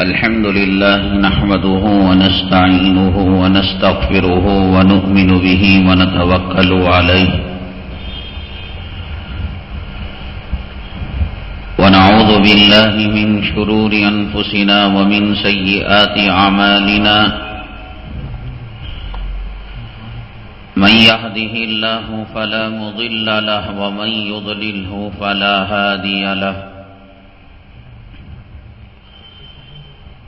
الحمد لله نحمده ونستعينه ونستغفره ونؤمن به ونتوكل عليه ونعوذ بالله من شرور أنفسنا ومن سيئات عمالنا من يهده الله فلا مضل له ومن يضلله فلا هادي له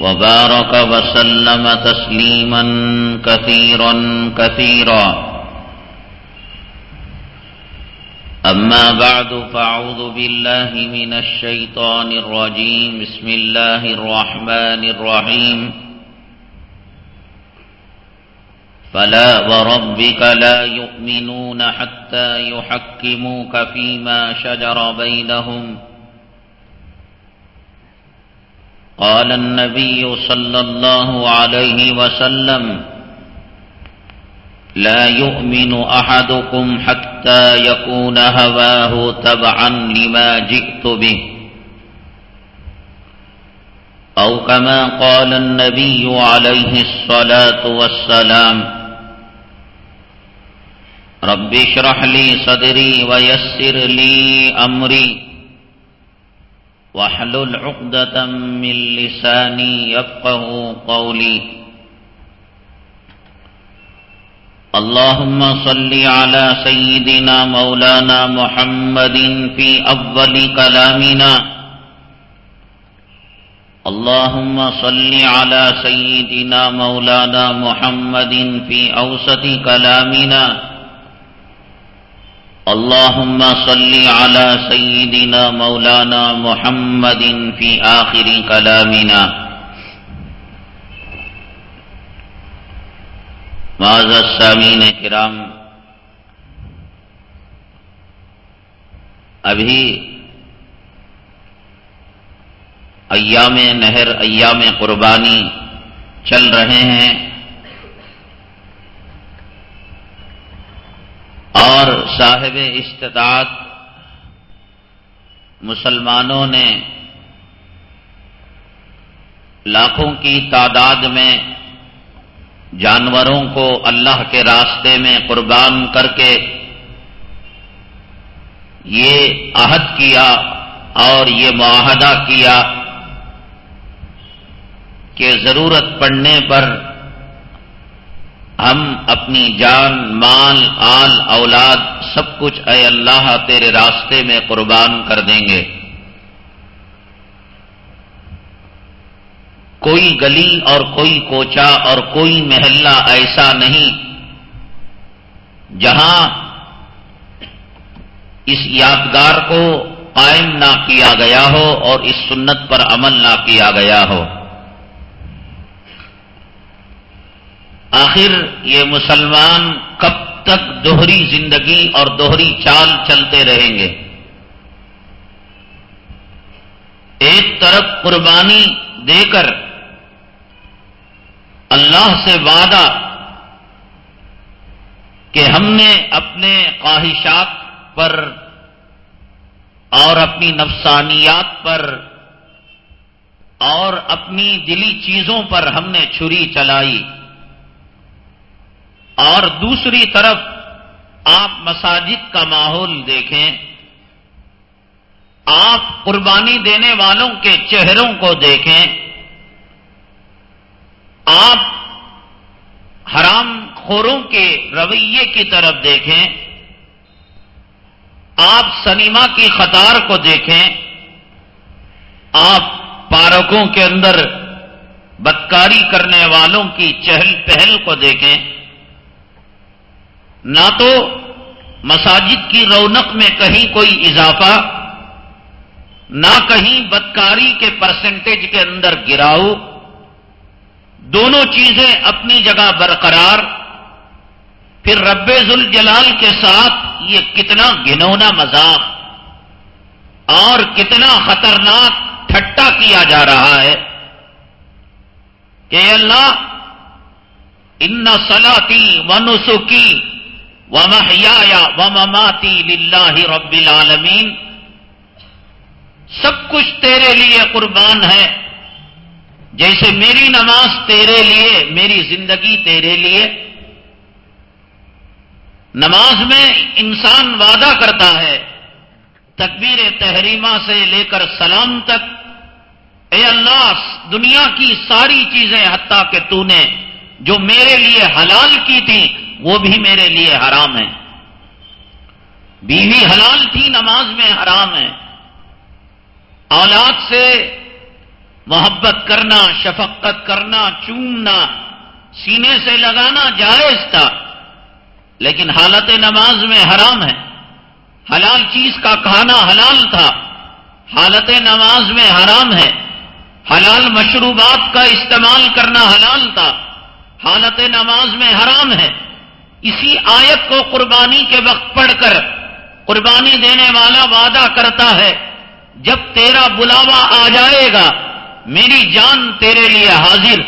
وبارك وسلم تسليما كثيرا كثيرا. أما بعد فأعوذ بالله من الشيطان الرجيم. بسم الله الرحمن الرحيم. فلا وربك لا يؤمنون حتى يحكموك فيما شجر بينهم. قال النبي صلى الله عليه وسلم لا يؤمن أحدكم حتى يكون هواه تبعا لما جئت به. أو كما قال النبي عليه الصلاة والسلام رب اشرح لي صدري ويسر لي أمري. واحلل عقدة من لساني يفقه قولي. اللهم صل على سيدنا مولانا محمد في أفضل كلامنا. اللهم صل على سيدنا مولانا محمد في أوسط كلامنا. اللهم صل على سيدنا مولانا محمد في آخر كلامنا. معذ السامین کرام، ابھی ایام نہر، ایام قربانی چل رہے ہیں۔ اور صاحب استطاعت مسلمانوں نے لاکھوں کی تعداد میں جانوروں کو اللہ کے راستے میں قربان کر کے یہ عہد کیا اور یہ معاہدہ کیا کہ ضرورت پڑنے پر ہم اپنی جان، مال، آل، اولاد، سب کچھ اے اللہ تیرے راستے میں قربان کر دیں گے۔ کوئی گلی اور کوئی کوچا اور کوئی محلہ ایسا نہیں جہاں اس یادگار کو قائم نہ کیا گیا ہو اور اس سنت پر عمل نہ کیا گیا ہو۔ آخر یہ مسلمان کب تک دوہری زندگی اور دوہری چال چلتے رہیں گے؟ ایک طرف قربانی دے کر اللہ سے وعدہ کہ ہم نے اپنے خواہشات پر اور اپنی نفسانیات پر اور اپنی دلی چیزوں پر ہم نے چھری چلائی۔ اور دوسری طرف آپ مساجد کا ماحول دیکھیں، آپ قربانی دینے والوں کے چہروں کو دیکھیں، آپ حرام خوروں کے رویے کی طرف دیکھیں، آپ سنیما کی قطار کو دیکھیں، آپ پارکوں کے اندر بدکاری کرنے والوں کی چہل پہل کو دیکھیں۔ نہ تو مساجد کی رونق میں کہیں کوئی اضافہ، نہ کہیں بدکاری کے پرسنٹیج کے اندر گراؤ، دونوں چیزیں اپنی جگہ برقرار، پھر رب ذوالجلال کے ساتھ یہ کتنا گنونا مذاق اور کتنا خطرناک ٹھٹا کیا جا رہا ہے کہ اللہ، ان سلاتی و نسخی و محیا مماتی لاہ رب العالمین۔ سب کچھ تیرے لیے قربان ہے۔ جیسے میری نماز تیرے لیے، میری زندگی تیرے لیے۔ نماز میں انسان وعدہ کرتا ہے، تکبیر تحریمہ سے لے کر سلام تک۔ اے اللہ، دنیا کی ساری چیزیں حتیٰ کہ تو نے جو میرے لیے حلال کی تھی وہ بھی میرے لیے حرام ہے بیوی حلال تھی، نماز میں حرام ہے۔ اولاد سے محبت کرنا، شفقت کرنا، چومنا، سینے سے لگانا جائز تھا، لیکن حالت نماز میں حرام ہے۔ حلال چیز کا کھانا حلال تھا، حالت نماز میں حرام ہے۔ حلال مشروبات کا استعمال کرنا حلال تھا، حالت نماز میں حرام ہے۔ اسی آیت کو قربانی کے وقت پڑھ کر قربانی دینے والا وعدہ کرتا ہے، جب تیرا بلاوا آ جائے گا، میری جان تیرے لیے حاضر،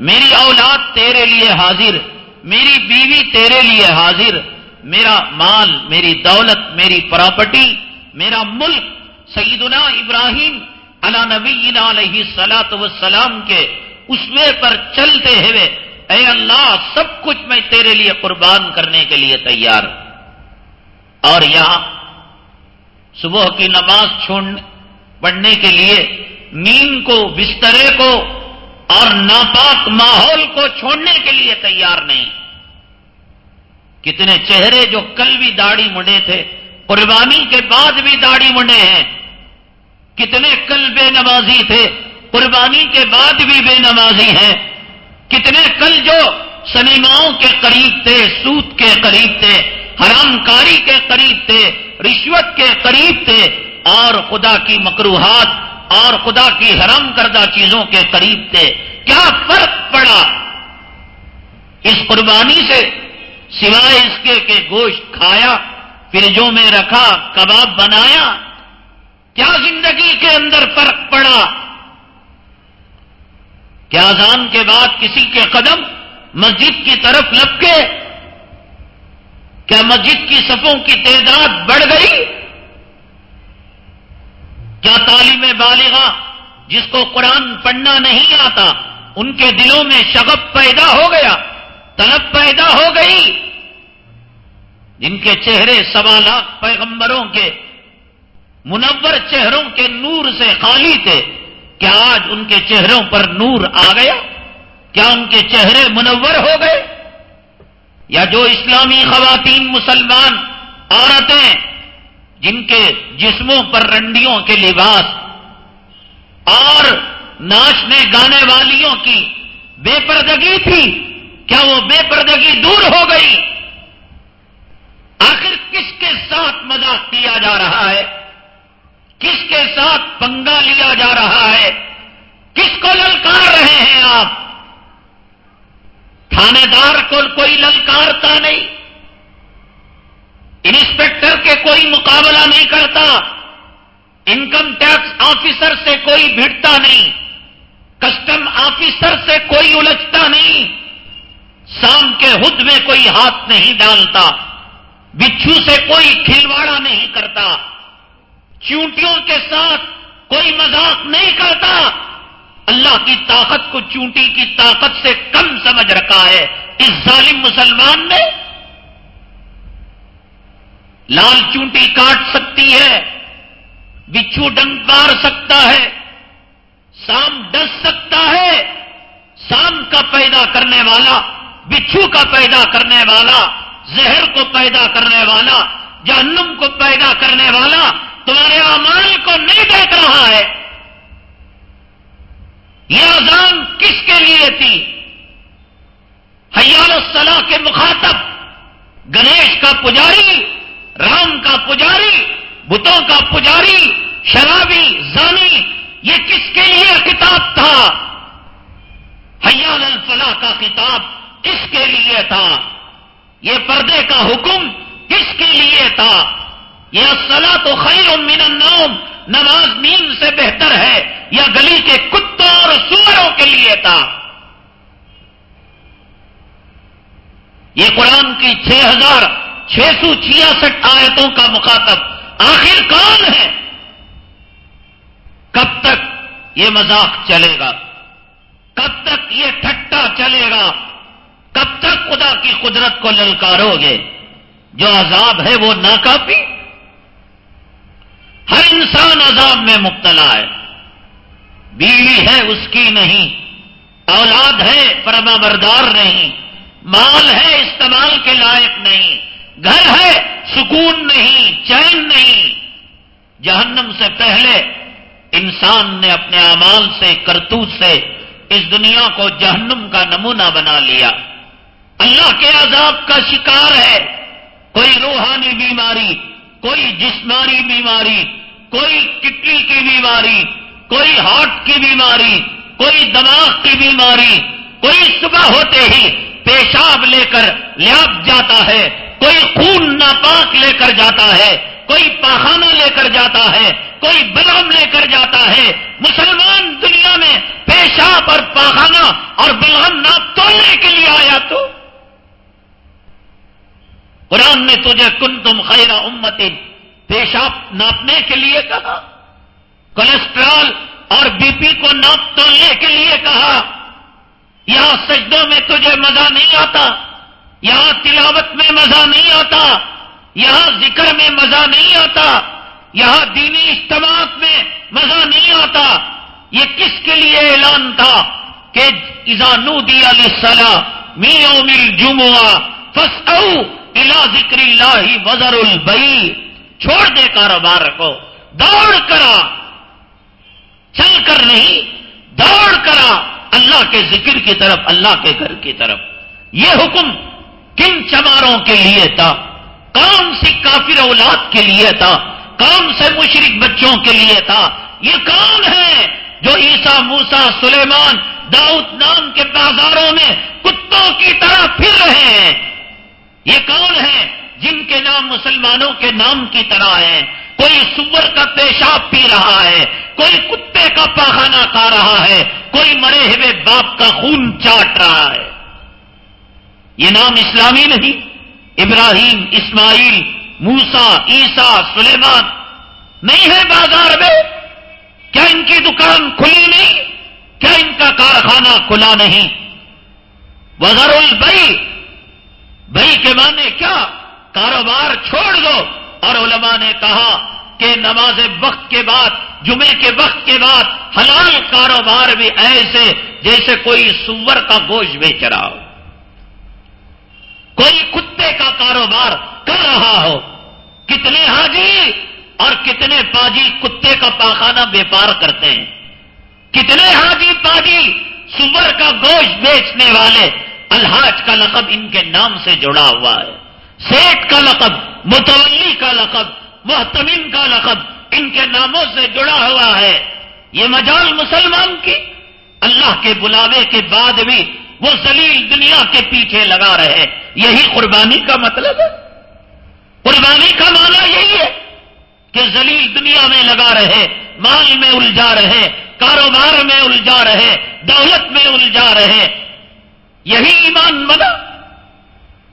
میری اولاد تیرے لیے حاضر، میری بیوی تیرے لیے حاضر، میرا مال، میری دولت، میری پراپرٹی، میرا ملک، سیدنا ابراہیم علا نبی علیہ سلاۃ وسلام کے اسوے پر چلتے ہوئے اے اللہ، سب کچھ میں تیرے لیے قربان کرنے کے لیے تیار۔ اور یہاں صبح کی نماز چھوڑ پڑھنے کے لیے نیند کو، بسترے کو اور ناپاک ماحول کو چھوڑنے کے لیے تیار نہیں۔ کتنے چہرے جو کل بھی داڑھی مڈے تھے، قربانی کے بعد بھی داڑھی مڈے ہیں۔ کتنے کل بے نمازی تھے، قربانی کے بعد بھی بے نمازی ہیں۔ کتنے کل جو سنیماؤں کے قریب تھے، سوت کے قریب تھے حرام کاری کے قریب تھے، رشوت کے قریب تھے، اور خدا کی مکروہات اور خدا کی حرام کردہ چیزوں کے قریب تھے۔ کیا فرق پڑا اس قربانی سے؟ سوائے اس کے کہ گوشت کھایا، فریجوں میں رکھا، کباب بنایا۔ کیا زندگی کے اندر فرق پڑا؟ کیا اذان کے بعد کسی کے قدم مسجد کی طرف لپ کے کیا مسجد کی صفوں کی تعداد بڑھ گئی؟ کیا تعلیم بالغا جس کو قرآن پڑھنا نہیں آتا، ان کے دلوں میں شغب پیدا ہو گیا، طلب پیدا ہو گئی؟ جن کے چہرے سوا لاکھ پیغمبروں کے منور چہروں کے نور سے خالی تھے کیا آج ان کے چہروں پر نور آ گیا؟ کیا ان کے چہرے منور ہو گئے؟ یا جو اسلامی خواتین مسلمان عورتیں جن کے جسموں پر رنڈیوں کے لباس اور ناچنے گانے والیوں کی بے پردگی تھی، کیا وہ بے پردگی دور ہو گئی؟ آخر کس کے ساتھ مذاق کیا جا رہا ہے؟ کس کے ساتھ پنگا لیا جا رہا ہے؟ کس کو للکار رہے ہیں آپ؟ تھانے دار کو کوئی للکارتا نہیں۔ انسپیکٹر کے کوئی مقابلہ نہیں کرتا۔ انکم ٹیکس آفیسر سے کوئی بھیڑتا نہیں۔ کسٹم آفیسر سے کوئی الجھتا نہیں۔ شام کے ہد میں کوئی ہاتھ نہیں ڈالتا۔ بچھو سے کوئی کھلواڑا نہیں کرتا۔ چونٹیوں کے ساتھ کوئی مذاق نہیں کرتا۔ اللہ کی طاقت کو چونٹی کی طاقت سے کم سمجھ رکھا ہے۔ اس ظالم مسلمان نے لال چونٹی کاٹ سکتی ہے، بچھو ڈنگ مار سکتا ہے، سام ڈس سکتا ہے۔ سام کا پیدا کرنے والا، بچھو کا پیدا کرنے والا، زہر کو پیدا کرنے والا، جہنم کو پیدا کرنے والا تمہارے امال کو نہیں دیکھ رہا ہے۔ یہ اذان کس کے لیے تھی؟ حیال الصلاح کے مخاطب، گنیش کا پجاری، رام کا پجاری، بتوں کا پجاری، شرابی، زانی، یہ کس کے لیے کتاب تھا؟ حیال الفلاح کا خطاب کس کے لیے تھا؟ یہ پردے کا حکم کس کے لیے تھا؟ یہ اصلا تو خیر من النوم، نماز نیند سے بہتر ہے، یا گلی کے کتوں اور سوروں کے لیے تھا۔ یہ قرآن کی چھ ہزار چھ سو چھیاسٹھ آیتوں کا مخاطب آخر کون ہے؟ کب تک یہ مذاق چلے گا؟ کب تک یہ ٹھٹا چلے گا؟ کب تک خدا کی قدرت کو للکارو گے؟ جو عذاب ہے وہ ناکافی ہر انسان عذاب میں مبتلا ہے۔ بیوی ہے اس کی نہیں، اولاد ہے پرما بردار نہیں، مال ہے استعمال کے لائق نہیں، گھر ہے سکون نہیں، چین نہیں۔ جہنم سے پہلے انسان نے اپنے امال سے، کرتوت سے اس دنیا کو جہنم کا نمونہ بنا لیا۔ اللہ کے عذاب کا شکار ہے۔ کوئی روحانی بیماری کوئی جسمانی بیماری، کوئی کٹلی کی بیماری، کوئی ہارٹ کی بیماری، کوئی دماغ کی بیماری، کوئی صبح ہوتے ہی پیشاب لے کر لیاب جاتا ہے، کوئی خون ناپاک لے کر جاتا ہے، کوئی پاخانہ لے کر جاتا ہے، کوئی بلغم لے کر جاتا ہے۔ مسلمان دنیا میں پیشاب اور پاخانہ اور بلغم ناپ توڑنے کے لیے آیا تو؟ قرآن نے تجھے کن تم خیر امت پیشاب ناپنے کے لیے کہا کولیسٹرول اور بی پی کو ناپ تولنے کے لیے کہا۔ یہاں سجدوں میں تجھے مزہ نہیں آتا، یہاں تلاوت میں مزہ نہیں آتا، یہاں ذکر میں مزہ نہیں آتا، یہاں دینی اجتماعات میں مزہ نہیں آتا۔ یہ کس کے لیے اعلان تھا کہ ایزانو دیا سلح می او مل جمعہ فس الا ذکر اللہ وزر البئی، چھوڑ دے کاروبار کو۔ دوڑ کرا۔ چل کر نہیں، دوڑ کرا۔ اللہ کے ذکر کی طرف، اللہ کے گھر کی طرف۔ یہ حکم کن چماروں کے لیے تھا؟ کون سی کافر اولاد کے لیے تھا؟ کون سے مشرق بچوں کے لیے تھا؟ یہ کون ہے جو عیسا موسا سلیمان، داؤد نام کے بازاروں میں کتوں کی طرح پھر رہے ہیں؟ یہ کون ہے جن کے نام مسلمانوں کے نام کی طرح ہیں؟ کوئی سور کا پیشاب پی رہا ہے، کوئی کتے کا پاخانہ کھا رہا ہے، کوئی مرے ہوئے باپ کا خون چاٹ رہا ہے۔ یہ نام اسلامی نہیں۔ ابراہیم، اسماعیل موسا عیسا سلیمان نہیں ہے بازار میں۔ کیا ان کی دکان کھلی نہیں؟ کیا ان کا کارخانہ کھلا نہیں؟ وزر البئی بئی کے معنی کیا؟ کاروبار چھوڑ دو۔ اور علماء نے کہا کہ نماز وقت کے بعد جمعے کے وقت کے بعد حلال کاروبار بھی ایسے جیسے کوئی سور کا گوشت بیچ رہا ہو۔ کوئی کتے کا کاروبار کر رہا ہو۔ کتنے حاجی اور کتنے پاجی کتے کا پاخانہ بیپار کرتے ہیں۔ کتنے حاجی پاجی سور کا گوشت بیچنے والے الحاج کا لقب ان کے نام سے جڑا ہوا ہے۔ سیٹ کا لقب، متولی کا لقب محتمین کا لقب ان کے ناموں سے جڑا ہوا ہے۔ یہ مجال مسلمان کی اللہ کے بلاوے کے بعد بھی وہ زلیل دنیا کے پیچھے لگا رہے۔ یہی قربانی کا مطلب ہے۔ قربانی کا معنی یہی ہے کہ زلیل دنیا میں لگا رہے، مال میں الجھا رہے، کاروبار میں الجھا رہے، دولت میں الجھا رہے۔ یہی ایمان بنا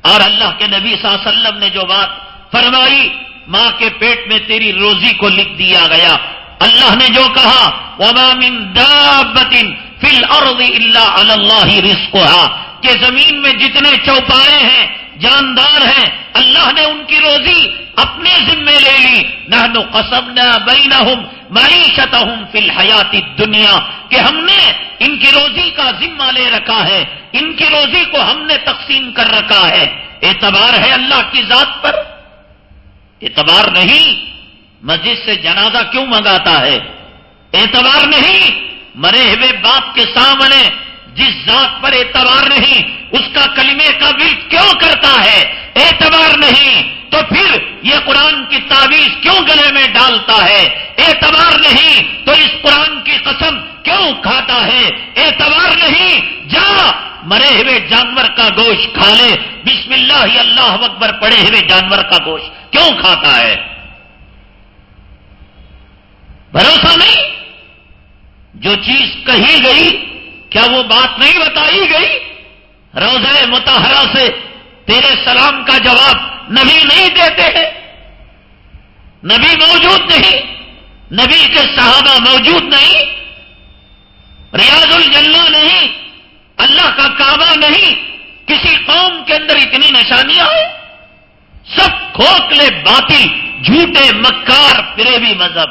اور اللہ کے نبی صلی اللہ علیہ وسلم نے جو بات فرمائی، ماں کے پیٹ میں تیری روزی کو لکھ دیا گیا۔ اللہ نے جو کہا، وما من دابت فی الارض الا علی اللہ رزقها۔ کہ زمین میں جتنے چوپائے ہیں جاندار ہیں۔ اللہ نے ان کی روزی اپنے ذمے لے لی۔ نحن قسمنا بینہم معیشتہم فی الحیات الدنیا، کہ ہم نے ان کی روزی کا ذمہ لے رکھا ہے۔ ان کی روزی کو ہم نے تقسیم کر رکھا ہے۔ اعتبار ہے اللہ کی ذات پر۔ اعتبار نہیں، مسجد سے جنازہ کیوں منگاتا ہے؟ اعتبار نہیں، مرے ہوئے باپ کے سامنے جس ذات پر اعتبار نہیں، اس کا کلمے کا ورد کیوں کرتا ہے؟ اعتبار نہیں، تو پھر یہ قرآن کی تعویذ کیوں گلے میں ڈالتا ہے؟ اعتبار نہیں، تو اس قرآن کی قسم کیوں کھاتا ہے؟ اعتبار نہیں، جا، مرے ہوئے جانور کا گوشت کھا لے۔ بسم اللہ اللہ اکبر، پڑے ہوئے جانور کا گوشت کیوں کھاتا ہے؟ بھروسہ نہیں؟ جو چیز کہی گئی کیا وہ بات نہیں بتائی گئی؟ روزہ متحرہ سے تیرے سلام کا جواب نبی نہیں دیتے ہیں۔ نبی موجود نہیں۔ نبی کے صحابہ موجود نہیں۔ ریاض الجنہ نہیں۔ اللہ کا کعبہ نہیں۔ کسی قوم کے اندر اتنی نشانیاں ہیں۔ سب کھوکھلے باطل، جھوٹے مکار فریبی مذہب۔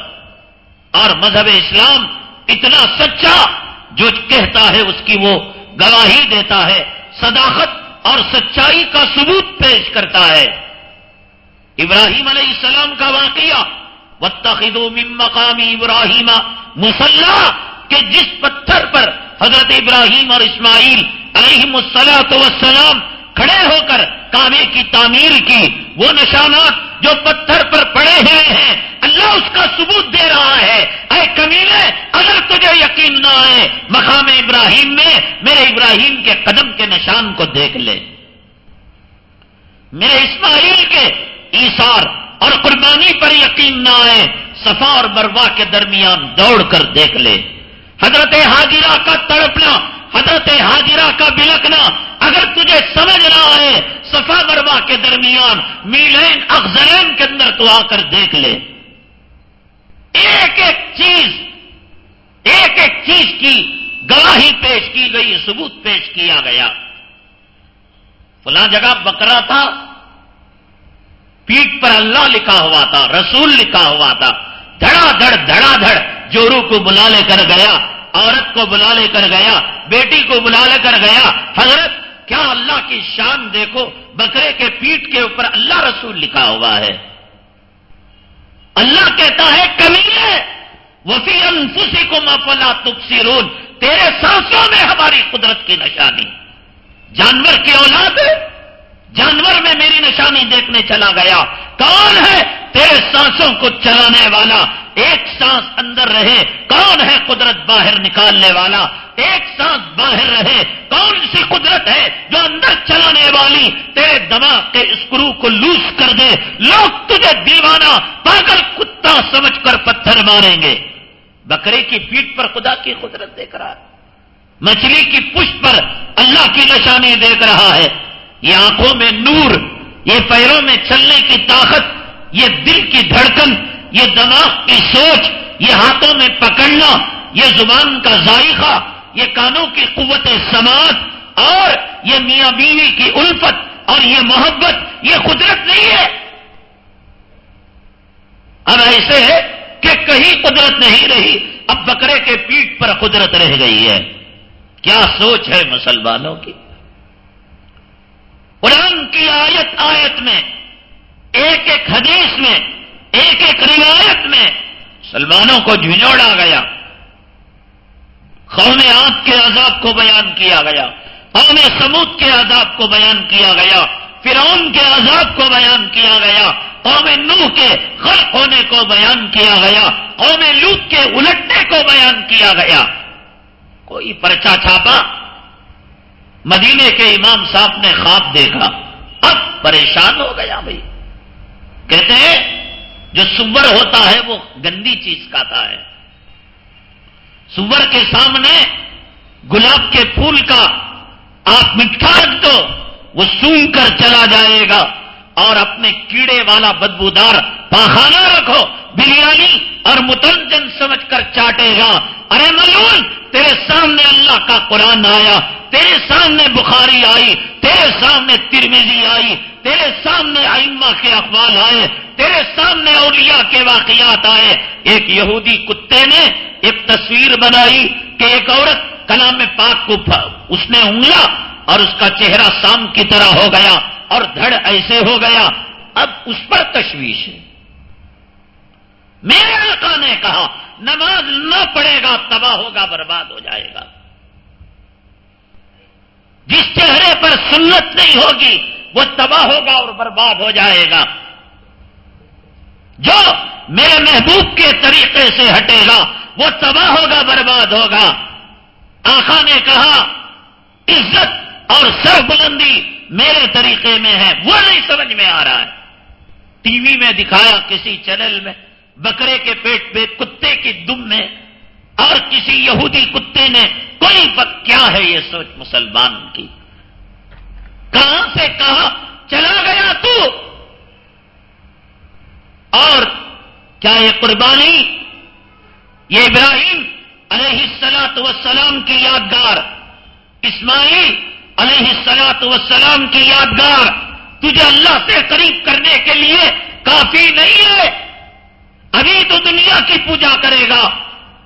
اور مذہب اسلام اتنا سچا جو کہتا ہے اس کی وہ گواہی دیتا ہے، صداقت اور سچائی کا ثبوت پیش کرتا ہے۔ ابراہیم علیہ السلام کا واقعہ وتخو مقامی ابراہیم مسلح کہ جس پتھر پر حضرت ابراہیم اور اسماعیل علیہ مسلط وسلام کھڑے ہو کر کعبے کی تعمیر کی۔ وہ نشانات جو پتھر پر پڑے ہوئے ہیں، اللہ اس کا ثبوت دے رہا ہے۔ اے کمیلے، اگر تجھے یقین نہ آئے، مقام ابراہیم میں، میرے ابراہیم کے قدم کے نشان کو دیکھ لے۔ میرے اسماعیل کے ایسار اور قربانی پر یقین نہ آئے، صفا اور بروا کے درمیان دوڑ کر دیکھ لے۔ حضرت حاجرہ کا تڑپنا، حضرت حاجرہ کا بلکنا اگر تجھے سمجھ رہا ہے صفا بروا کے درمیان میلین افزرین کے اندر تو آ کر دیکھ لے۔ ایک ایک چیز، ایک ایک چیز کی گواہی پیش کی گئی، ثبوت پیش کیا گیا۔ فلاں جگہ بکرا تھا پیٹ پر اللہ لکھا ہوا تھا، رسول لکھا ہوا تھا۔ دھڑا دھڑ دھڑا دھڑ، جورو کو بلا لے کر گیا، عورت کو بلا لے کر گیا، بیٹی کو بلا لے کر گیا، حضرت کیا اللہ کی شان دیکھو، بکرے کے پیٹ کے اوپر اللہ رسول لکھا ہوا ہے۔ اللہ کہتا ہے، کمیلے، وفی انفسی کو مفلا تبصرون، تیرے سانسوں میں ہماری قدرت کی نشانی۔ جانور کی اولاد ہے۔ جانور میں میری نشانی دیکھنے چلا گیا۔ کون ہے تیرے سانسوں کو چلانے والا؟ ایک سانس اندر رہے، کون ہے قدرت باہر نکالنے والا؟ ایک سانس باہر رہے، کون سی قدرت ہے جو اندر چلانے والی؟ تیرے دماغ کے اسکرو کو لوس کر دے۔ لوگ تجھے دیوانہ، پاگل کتا سمجھ کر پتھر ماریں گے۔ بکرے کی پیٹ پر خدا کی قدرت دیکھ رہا ہے۔ مچھلی کی پشت پر اللہ کی نشانی دیکھ رہا ہے۔ یہ آنکھوں میں نور، یہ پیروں میں چلنے کی طاقت، یہ دل کی دھڑکن، یہ دماغ کی سوچ، یہ ہاتھوں میں پکڑنا، یہ زبان کا ذائقہ، یہ کانوں کی قوت سماعت، اور یہ میاں بیوی کی الفت، اور یہ محبت، یہ قدرت نہیں ہے۔ اب ایسے ہے کہ کہیں قدرت نہیں رہی، اب بکرے کے پیٹ پر قدرت رہ گئی ہے۔ کیا سوچ ہے مسلمانوں کی؟ قرآن کی آیت آیت میں، ایک ایک حدیث میں، ایک ایک روایت میں سلمانوں کو جھنجوڑا گیا۔ قوم آپ کے عذاب کو بیان کیا گیا۔ قوم سمود کے عذاب کو بیان کیا گیا۔ فرعون کے عذاب کو بیان کیا گیا۔ قوم نوح کے خلق ہونے کو بیان کیا گیا۔ قوم لوت کے الٹنے کو بیان کیا گیا۔ کوئی پرچا چھاپا؟ مدینے کے امام صاحب نے خواب دیکھا۔ اب پریشان ہو گیا بھائی۔ کہتے ہیں، جو سور ہوتا ہے، وہ گندی چیز کھاتا ہے۔ سور کے سامنے گلاب کے پھول کا آپ مٹھا رکھ دو، وہ سونگ کر چلا جائے گا۔ اور اپنے کیڑے والا بدبودار پاخانہ رکھو، بریانی اور متنجن سمجھ کر چاٹے گا۔ ارے ملون، تیرے سامنے اللہ کا قرآن آیا، تیرے سامنے بخاری آئی، تیرے سامنے ترمیزی آئی، تیرے سامنے آئمہ کے اخبار آئے، تیرے سامنے اولیاء کے واقعات آئے۔ ایک یہودی کتے نے ایک تصویر بنائی کہ ایک عورت کلام پاک کو اس نے انگلا اور اس کا چہرہ سام کی طرح ہو گیا اور دھڑ ایسے ہو گیا۔ اب اس پر تشویش ہے۔ میرے آقا نے کہا، نماز نہ پڑے گا، تباہ ہوگا، برباد ہو جائے گا۔ جس چہرے پر سنت نہیں ہوگی، وہ تباہ ہوگا اور برباد ہو جائے گا۔ جو میرے محبوب کے طریقے سے ہٹے گا، وہ تباہ ہوگا، برباد ہوگا۔ آخا نے کہا، عزت اور سر بلندی میرے طریقے میں ہے، وہ نہیں سمجھ میں آ رہا ہے۔ ٹی وی میں دکھایا کسی چینل میں، بکرے کے پیٹ پہ کتے کی دم میں، اور کسی یہودی کتے نے، کوئی بک کیا ہے یہ سوچ مسلمان کی؟ کہاں سے کہا؟ چلا گیا تو۔ اور کیا یہ قربانی؟ یہ ابراہیم علیہ السلاط وسلام کی یادگار، اسماعیل علیہ السلاط وسلام کی یادگار تجھے اللہ سے قریب کرنے کے لیے کافی نہیں ہے۔ ابھی تو دنیا کی پوجا کرے گا۔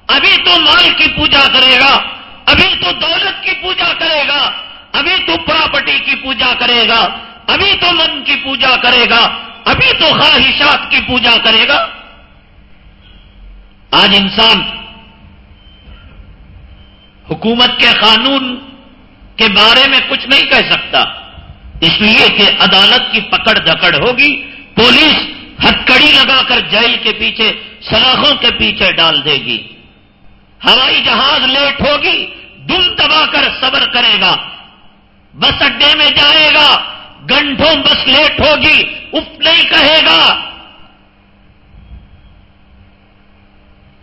ابھی تو مال کی پوجا کرے گا۔ ابھی تو دولت کی پوجا کرے گا۔ ابھی تو پراپرٹی کی پوجا کرے گا۔ ابھی تو من کی پوجا کرے گا۔ ابھی تو خواہشات کی پوجا کرے گا۔ آج انسان حکومت کے قانون کے بارے میں کچھ نہیں کہہ سکتا۔ اس لیے کہ عدالت کی پکڑ دکڑ ہوگی، پولیس ہتکڑی لگا کر جیل کے پیچھے، سلاخوں کے پیچھے ڈال دے گی۔ ہوائی جہاز لیٹ ہوگی دم دبا کر صبر کرے گا۔ بس اڈے میں جائے گا گنٹوں بس لیٹ ہوگی، اف نہیں کہے گا۔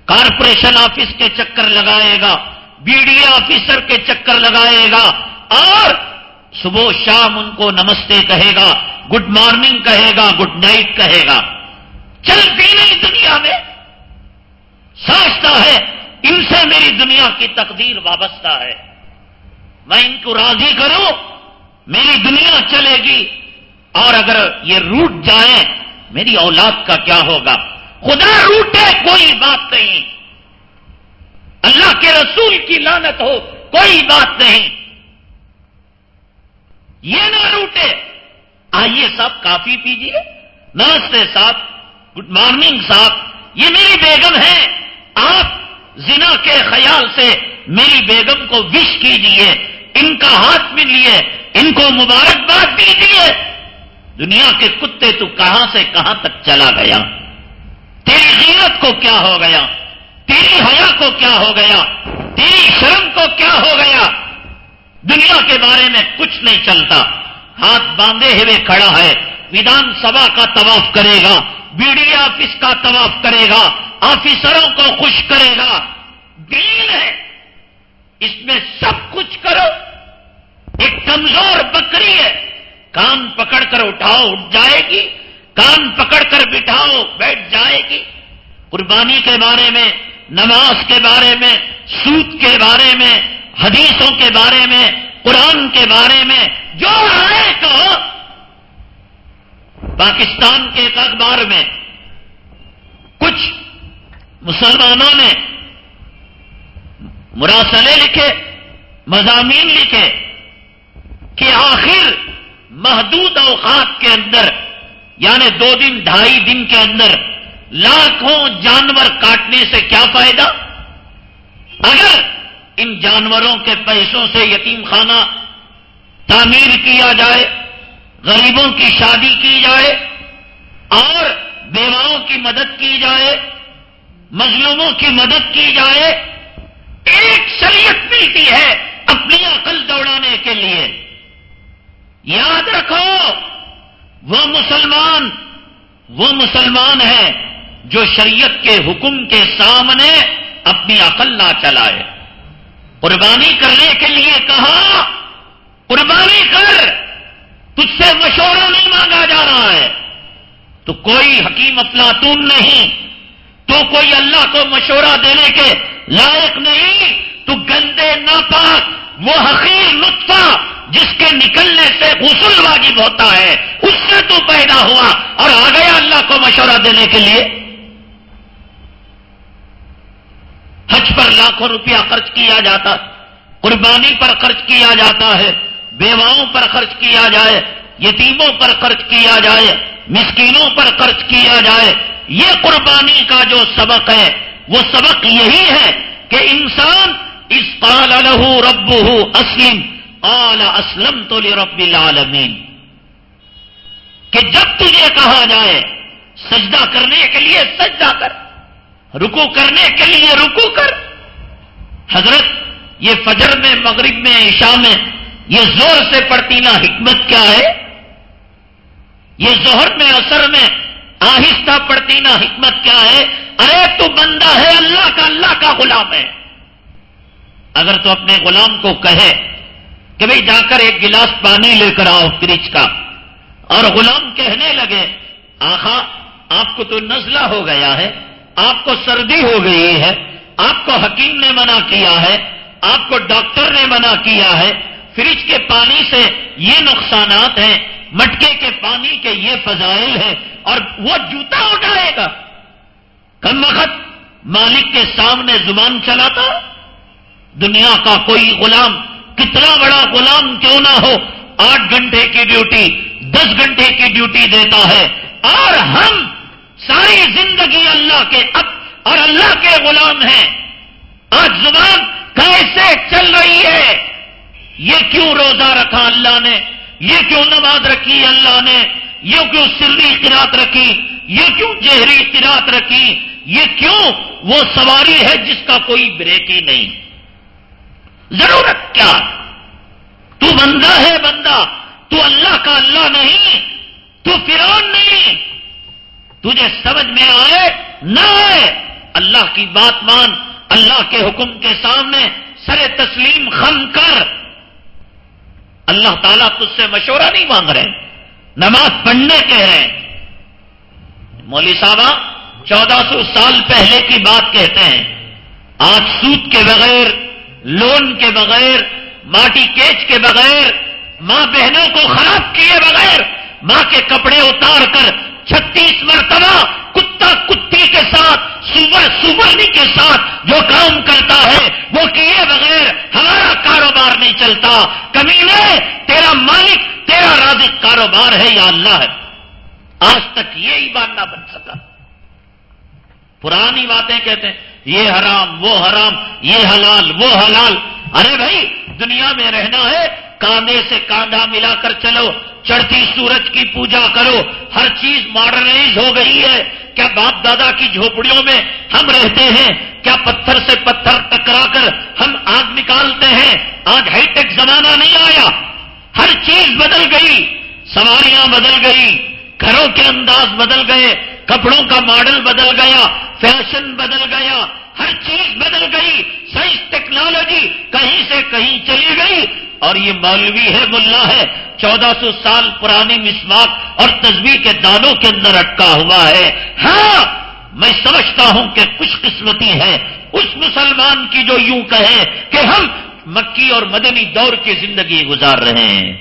کارپوریشن آفس کے چکر لگائے گا۔ بی ڈی آفیسر کے چکر لگائے گا اور صبح شام ان کو نمستے کہے گا گڈ مارننگ کہے گا گڈ نائٹ کہے گا۔ چلتی نہیں دنیا میں۔ سوچتا ہے، ان سے میری دنیا کی تقدیر وابستہ ہے۔ میں ان کو راضی کروں، میری دنیا چلے گی۔ اور اگر یہ روٹ جائے میری اولاد کا کیا ہوگا؟ خدا روٹے، کوئی بات نہیں۔ اللہ کے رسول کی لانت ہو، کوئی بات نہیں۔ یہ نہ روٹے آئیے صاحب کافی پیجیے۔ نمستے صاحب۔ گڈ مارننگ صاحب۔ یہ میری بیگم ہے۔ آپ زنا کے خیال سے میری بیگم کو وش کیجیے۔ ان کا ہاتھ میں لیے۔ ان کو مبارکباد دیجیے دنیا کے کتے تو کہاں سے کہاں تک چلا گیا؟ تیری غیرت کو کیا ہو گیا؟ تیری حیا کو کیا ہو گیا؟ تیری شرم کو کیا ہو گیا؟ دنیا کے بارے میں کچھ نہیں چلتا۔ ہاتھ باندھے ہوئے کھڑا ہے۔ ودان سبھا کا طواف کرے گا۔ بی ڈی آفس کا طواف کرے گا۔ آفیسروں کو خوش کرے گا۔ دین ہے۔ اس میں سب کچھ کرو۔ ایک کمزور بکری ہے۔ کان پکڑ کر اٹھاؤ، اٹھ جائے گی۔ کان پکڑ کر بٹھاؤ، بیٹھ جائے گی۔ قربانی کے بارے میں نماز کے بارے میں سوت کے بارے میں، حدیثوں کے بارے میں، قرآن کے بارے میں، جو آئے تو پاکستان کے ایک اخبار میں کچھ مسلمانوں نے مراسلے لکھے، مضامین لکھے کہ آخر محدود اوقات کے اندر یعنی دو دن، ڈھائی دن کے اندر لاکھوں جانور کاٹنے سے کیا فائدہ؟ اگر ان جانوروں کے پیسوں سے یتیم خانہ تعمیر کیا جائے، غریبوں کی شادی کی جائے، اور بیواؤں کی مدد کی جائے، مظلوموں کی مدد کی جائے، ایک شریعت ملتی ہے اپنی عقل دوڑانے کے لیے۔ یاد رکھو، وہ مسلمان وہ مسلمان ہے جو شریعت کے حکم کے سامنے اپنی عقل نہ چلائے۔ قربانی کرنے کے لیے کہا، قربانی کر، تجھ سے مشورہ نہیں مانگا جا رہا ہے۔ تو کوئی حکیم افلاطون نہیں، تو کوئی اللہ کو مشورہ دینے کے لائق نہیں۔ تو گندے، ناپاک وہ حقیر نطفہ جس کے نکلنے سے غسل واجب ہوتا ہے، اس سے تو پیدا ہوا اور آ گیا اللہ کو مشورہ دینے کے لیے۔ حج پر لاکھوں روپیہ خرچ کیا جاتا قربانی پر خرچ کیا جاتا ہے، بیواؤں پر خرچ کیا جائے، یتیموں پر خرچ کیا جائے، مسکینوں پر خرچ کیا جائے۔ یہ قربانی کا جو سبق ہے، وہ سبق یہی ہے کہ انسان اس قال له ربه اسلم، قال اسلم تو العالمین۔ کہ جب تجھے کہا جائے، سجدہ کرنے کے لیے سجدہ کر۔ رکو کرنے کے لیے رکو کر۔ حضرت، یہ فجر میں، مغرب میں، عشاء میں، یہ زور سے پڑتی نا حکمت کیا ہے؟ یہ زہر میں اثر میں آہستہ پڑتی نا حکمت کیا ہے؟ ارے تو بندہ ہے اللہ کا اللہ کا غلام ہے۔ اگر تو اپنے غلام کو کہے کہ بھئی جا کر ایک گلاس پانی لے کر آؤ فریج کا، اور غلام کہنے لگے، آخا، آپ کو تو نزلہ ہو گیا ہے۔ آپ کو سردی ہو گئی ہے، آپ کو حکیم نے منع کیا ہے، آپ کو ڈاکٹر نے منع کیا ہے۔ فریج کے پانی سے یہ نقصانات ہیں، مٹکے کے پانی کے یہ فضائل ہیں اور وہ جوتا اٹھائے گا۔ کم وقت مالک کے سامنے زبان چلاتا، دنیا کا کوئی غلام، کتنا بڑا غلام کیوں نہ ہو، آٹھ گھنٹے کی ڈیوٹی، دس گھنٹے کی ڈیوٹی دیتا ہے۔ اور ہم ساری زندگی اللہ کے اب اور اللہ کے غلام ہیں۔ آج زبان کیسے چل رہی ہے؟ یہ کیوں روزہ رکھا اللہ نے؟ یہ کیوں نماز رکھی اللہ نے؟ یہ کیوں سری قرات رکھی؟ یہ کیوں جہری قرات رکھی؟ یہ کیوں وہ سواری ہے جس کا کوئی بریک ہی نہیں؟ ضرورت کیا؟ تو بندہ ہے بندہ، تو اللہ کا اللہ نہیں، تو فرون نہیں تجھے سمجھ میں آئے؟ نہ آئے! اللہ کی بات مان، اللہ کے حکم کے سامنے سر تسلیم خم کر۔ اللہ تعالیٰ تجھ سے مشورہ نہیں مانگ رہے۔ نماز پڑھنے کے ہیں۔ مولوی صاحبہ، چودہ سو سال پہلے کی بات کہتے ہیں۔ آج سود کے بغیر، لون کے بغیر، ماٹی کیچ کے بغیر، ماں بہنوں کو خراب کیے بغیر، ماں کے کپڑے اتار کر چھتیس مرتبہ کتا کتی کے ساتھ، سور سورنی کے ساتھ جو کام کرتا ہے، وہ کیے بغیر ہمارا کاروبار نہیں چلتا۔ کمی میں تیرا مالک، تیرا رازق کاروبار ہے یا اللہ۔ ہے آج تک یہ ایمان نہ بن سکا۔ پرانی باتیں کہتے ہیں، یہ حرام، وہ حرام، یہ حلال، وہ حلال۔ ارے بھائی، دنیا میں رہنا ہے کاندھے سے کاندھا ملا کر چلو، چڑھتی سورج کی پوجا کرو۔ ہر چیز ماڈرنائز ہو گئی ہے۔ کیا باپ دادا کی جھوپڑیوں میں ہم رہتے ہیں؟ کیا پتھر سے پتھر ٹکرا کر ہم آگ نکالتے ہیں؟ آج ہائی ٹیک زمانہ نہیں آیا۔ ہر چیز بدل گئی۔ سواریاں بدل گئی۔ گھروں کے انداز بدل گئے۔ کپڑوں کا ماڈل بدل گیا۔ فیشن بدل گیا۔ ہر چیز بدل گئی۔ سائنس ٹیکنالوجی کہیں سے کہیں چلی گئی۔ اور یہ مولوی ہے ملا ہے، چودہ سو سال پرانی مسواک اور تصویر کے دانوں کے اندر اٹکا ہوا ہے۔ ہاں میں سمجھتا ہوں کہ خوش قسمتی ہے اس مسلمان کی جو یوں کہے کہ ہم مکی اور مدنی دور کی زندگی گزار رہے ہیں۔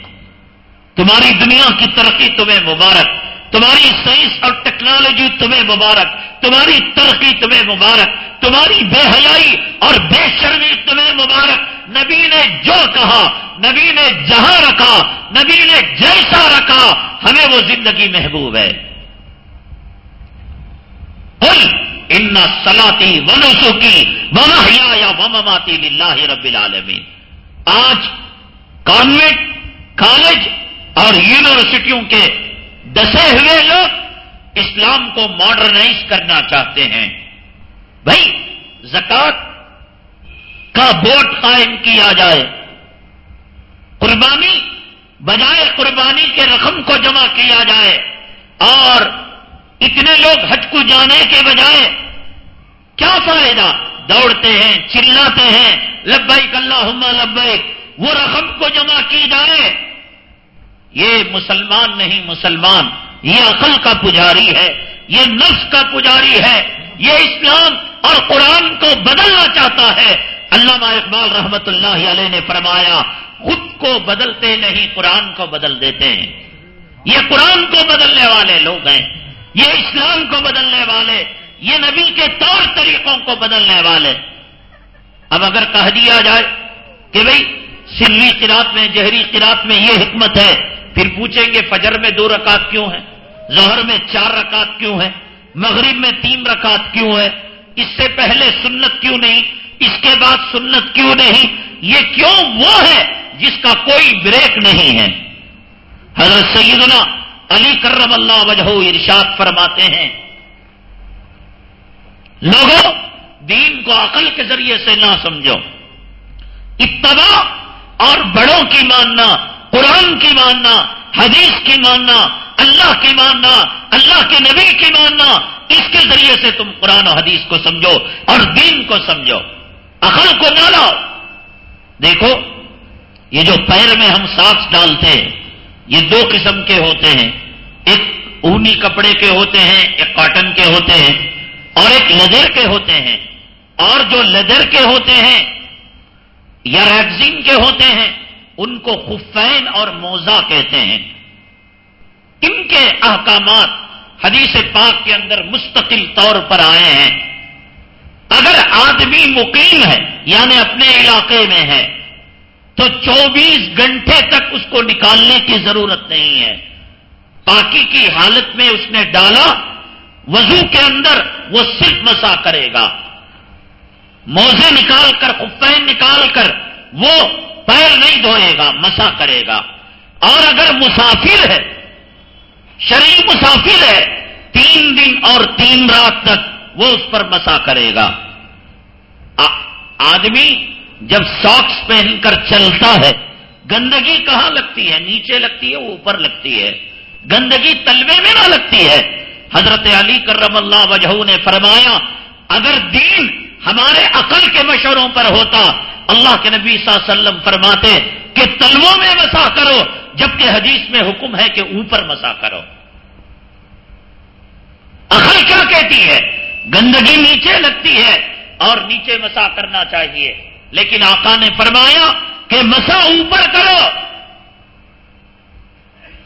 تمہاری دنیا کی ترقی تمہیں مبارک تمہاری سائنس اور ٹیکنالوجی تمہیں مبارک، تمہاری ترقی تمہیں مبارک، تمہاری بے حیائی اور بے شرمی تمہیں مبارک۔ نبی نے جو کہا، نبی نے جہاں رکھا، نبی نے جیسا رکھا، ہمیں وہ زندگی محبوب ہے۔ ان سلاتی ونسو کی یا مماتی لاہ رب العالمین۔ آج کانوینٹ، کالج اور یونیورسٹیوں کے دسے ہوئے لوگ اسلام کو ماڈرنائز کرنا چاہتے ہیں۔ بھائی، زکات کا بورڈ قائم کیا جائے۔ قربانی، بجائے قربانی کے رقم کو جمع کیا جائے۔ اور اتنے لوگ حج کو جانے کے بجائے کیا فائدہ؟ دوڑتے ہیں، چلاتے ہیں۔ لبیک اللہ لبیک، وہ رقم کو جمع کی جائے۔ یہ مسلمان نہیں مسلمان، یہ عقل کا پجاری ہے، یہ نفس کا پجاری ہے، یہ اسلام اور قرآن کو بدلنا چاہتا ہے۔ علامہ اقبال رحمت اللہ علیہ نے فرمایا، خود کو بدلتے نہیں، قرآن کو بدل دیتے ہیں۔ یہ قرآن کو بدلنے والے لوگ ہیں، یہ اسلام کو بدلنے والے، یہ نبی کے طور طریقوں کو بدلنے والے۔ اب اگر کہہ دیا جائے کہ بھئی سلوی قرات میں، جہری قرات میں یہ حکمت ہے پھر پوچھیں گے فجر میں دو رکعت کیوں ہے ظہر میں چار رکعت کیوں ہے مغرب میں تین رکعت کیوں ہے اس سے پہلے سنت کیوں نہیں؟ اس کے بعد سنت کیوں نہیں؟ یہ کیوں وہ ہے جس کا کوئی بریک نہیں ہے؟ حضرت سیدنا علی کرم اللہ وجہ ارشاد فرماتے ہیں، لوگوں، دین کو عقل کے ذریعے سے نہ سمجھو۔ اتباع اور بڑوں کی ماننا قرآن کی ماننا، حدیث کی ماننا، اللہ کی ماننا، اللہ کے نبی کی ماننا، اس کے ذریعے سے تم قرآن و حدیث کو سمجھو اور دین کو سمجھو۔ عقل کو نہ لاؤ دیکھو، یہ جو پیر میں ہم ساکس ڈالتے ہیں، یہ دو قسم کے ہوتے ہیں۔ ایک اونی کپڑے کے ہوتے ہیں، ایک کاٹن کے ہوتے ہیں اور ایک لیدر کے ہوتے ہیں۔ اور جو لیدر کے ہوتے ہیں یا ریگزین کے ہوتے ہیں ان کو خفین اور موزہ کہتے ہیں۔ ان کے احکامات حدیث پاک کے اندر مستقل طور پر آئے ہیں۔ اگر آدمی مقیم ہے یعنی اپنے علاقے میں ہے، تو چوبیس گھنٹے تک اس کو نکالنے کی ضرورت نہیں ہے۔ پاکی کی حالت میں اس نے ڈالا، وضو کے اندر وہ صرف مسا کرے گا۔ موزے نکال کر، خفین نکال کر وہ پیر نہیں دھوئے گا، مسا کرے گا۔ اور اگر مسافر ہے شریف مسافر ہے، تین دن اور تین رات تک وہ اس پر مسا کرے گا۔ آدمی جب ساکس پہن کر چلتا ہے، گندگی کہاں لگتی ہے؟ نیچے لگتی ہے اوپر لگتی ہے۔ گندگی تلوے میں نہ لگتی ہے۔ حضرت علی کرم اللہ وجہ نے فرمایا، اگر دین ہمارے عقل کے مشوروں پر ہوتا۔ اللہ کے نبی صلی اللہ علیہ وسلم فرماتے کہ تلووں میں مسا کرو، جبکہ حدیث میں حکم ہے کہ اوپر مسا کرو۔ عقل کیا کہتی ہے؟ گندگی نیچے لگتی ہے اور نیچے مسا کرنا چاہیے۔ لیکن آقا نے فرمایا کہ مسا اوپر کرو۔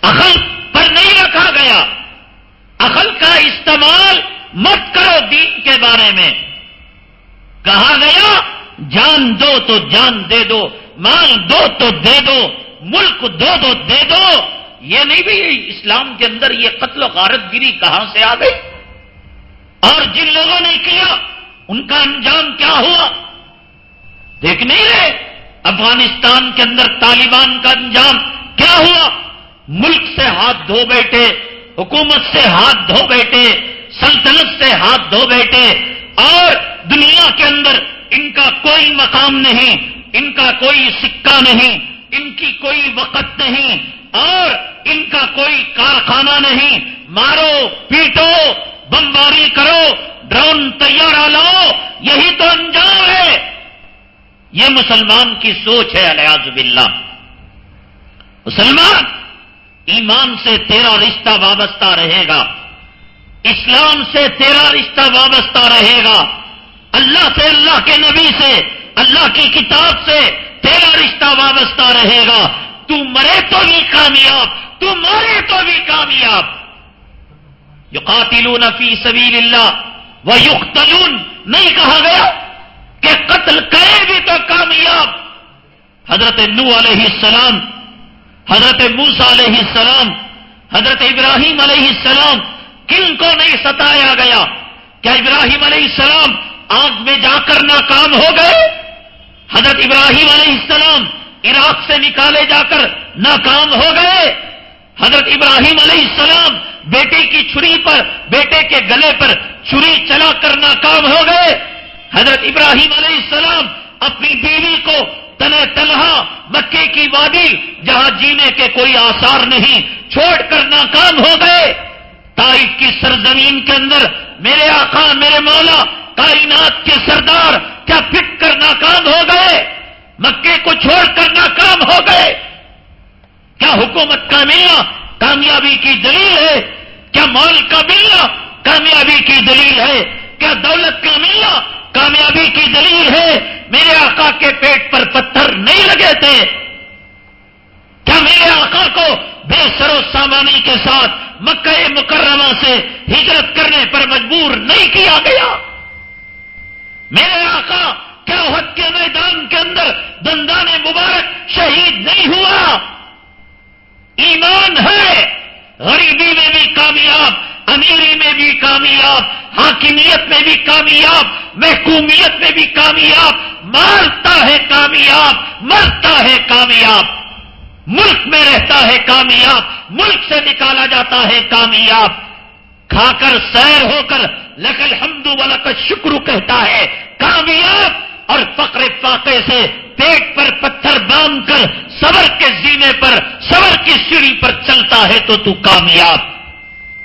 عقل پر نہیں رکھا گیا۔ عقل کا استعمال مت کرو دین کے بارے میں۔ کہا گیا، جان دو تو جان دے دو، مال دو تو دے دو، ملک دو دو دے دو۔ یہ نہیں بھی اسلام کے اندر یہ قتل و غارت گیری کہاں سے آ گئی؟ اور جن لوگوں نے کیا، ان کا انجام کیا ہوا؟ دیکھ نہیں رہے، افغانستان کے اندر طالبان کا انجام کیا ہوا؟ ملک سے ہاتھ دھو بیٹھے، حکومت سے ہاتھ دھو بیٹھے، سلطنت سے ہاتھ دھو بیٹھے اور دنیا کے اندر ان کا کوئی مقام نہیں، ان کا کوئی سکہ نہیں، ان کی کوئی وقت نہیں، اور ان کا کوئی کارخانہ نہیں۔ مارو، پیٹو، بمباری کرو، ڈرون تیار لاؤ یہی تو انجام ہے۔ یہ مسلمان کی سوچ ہے الیاز باللہ۔ مسلمان، ایمان سے تیرا رشتہ وابستہ رہے گا۔ اسلام سے تیرا رشتہ وابستہ رہے گا۔ اللہ سے اللہ کے نبی سے، اللہ کی کتاب سے تیرا رشتہ وابستہ رہے گا۔ تو مرے تو بھی کامیاب، تو مرے تو بھی کامیاب۔ جو قاتلون فی سبیل اللہ وہ یختلون نہیں کہا گیا کہ قتل کرے بھی تو کامیاب۔ حضرت نو علیہ السلام، حضرت موسا علیہ السلام، حضرت ابراہیم علیہ السلام کن کو نہیں ستایا گیا کیا ابراہیم علیہ السلام آگ میں جا کر ناکام ہو گئے؟ حضرت ابراہیم علیہ السلام عراق سے نکالے جا کر ناکام ہو گئے؟ حضرت ابراہیم علیہ السلام بیٹے کی چھری پر، بیٹے کے گلے پر چھری چلا کر ناکام ہو گئے؟ حضرت ابراہیم علیہ السلام اپنی بیوی کو تن تنہا مکے کی وادی جہاں جینے کے کوئی آثار نہیں چھوڑ کر ناکام ہو گئے؟ تاریخ کی سرزمین کے اندر میرے آقا، میرے مولا، کائنات کے سردار کیا پٹ کر ناکام ہو گئے؟ مکے کو چھوڑ کر ناکام ہو گئے؟ کیا حکومت کا ملنا کامیابی کی دلیل ہے؟ کیا مال کا ملنا کامیابی کی دلیل ہے؟ کیا دولت کا ملنا کامیابی کی دلیل ہے؟ میرے آقا کے پیٹ پر پتھر نہیں لگے تھے۔ کیا میرے آقا کو بے سر و سامانی کے ساتھ مکہ مکرمہ سے ہجرت کرنے پر مجبور نہیں کیا گیا، میرے آقا کیا حد کے میدان کے اندر دندان مبارک شہید نہیں ہوا۔ ایمان ہے، غریبی میں بھی کامیاب، امیری میں بھی کامیاب، حاکمیت میں بھی کامیاب، محکومیت میں بھی کامیاب، مارتا ہے کامیاب، مرتا ہے کامیاب۔ ملک میں رہتا ہے کامیاب، ملک سے نکالا جاتا ہے کامیاب۔ کھا کر سیر ہو کر لکل حمد والا کا شکر کہتا ہے کامیاب۔ اور فقر فاقے سے پیٹ پر پتھر باندھ کر صبر کے زینے پر، صبر کی سیڑھی پر چلتا ہے تو تو کامیاب۔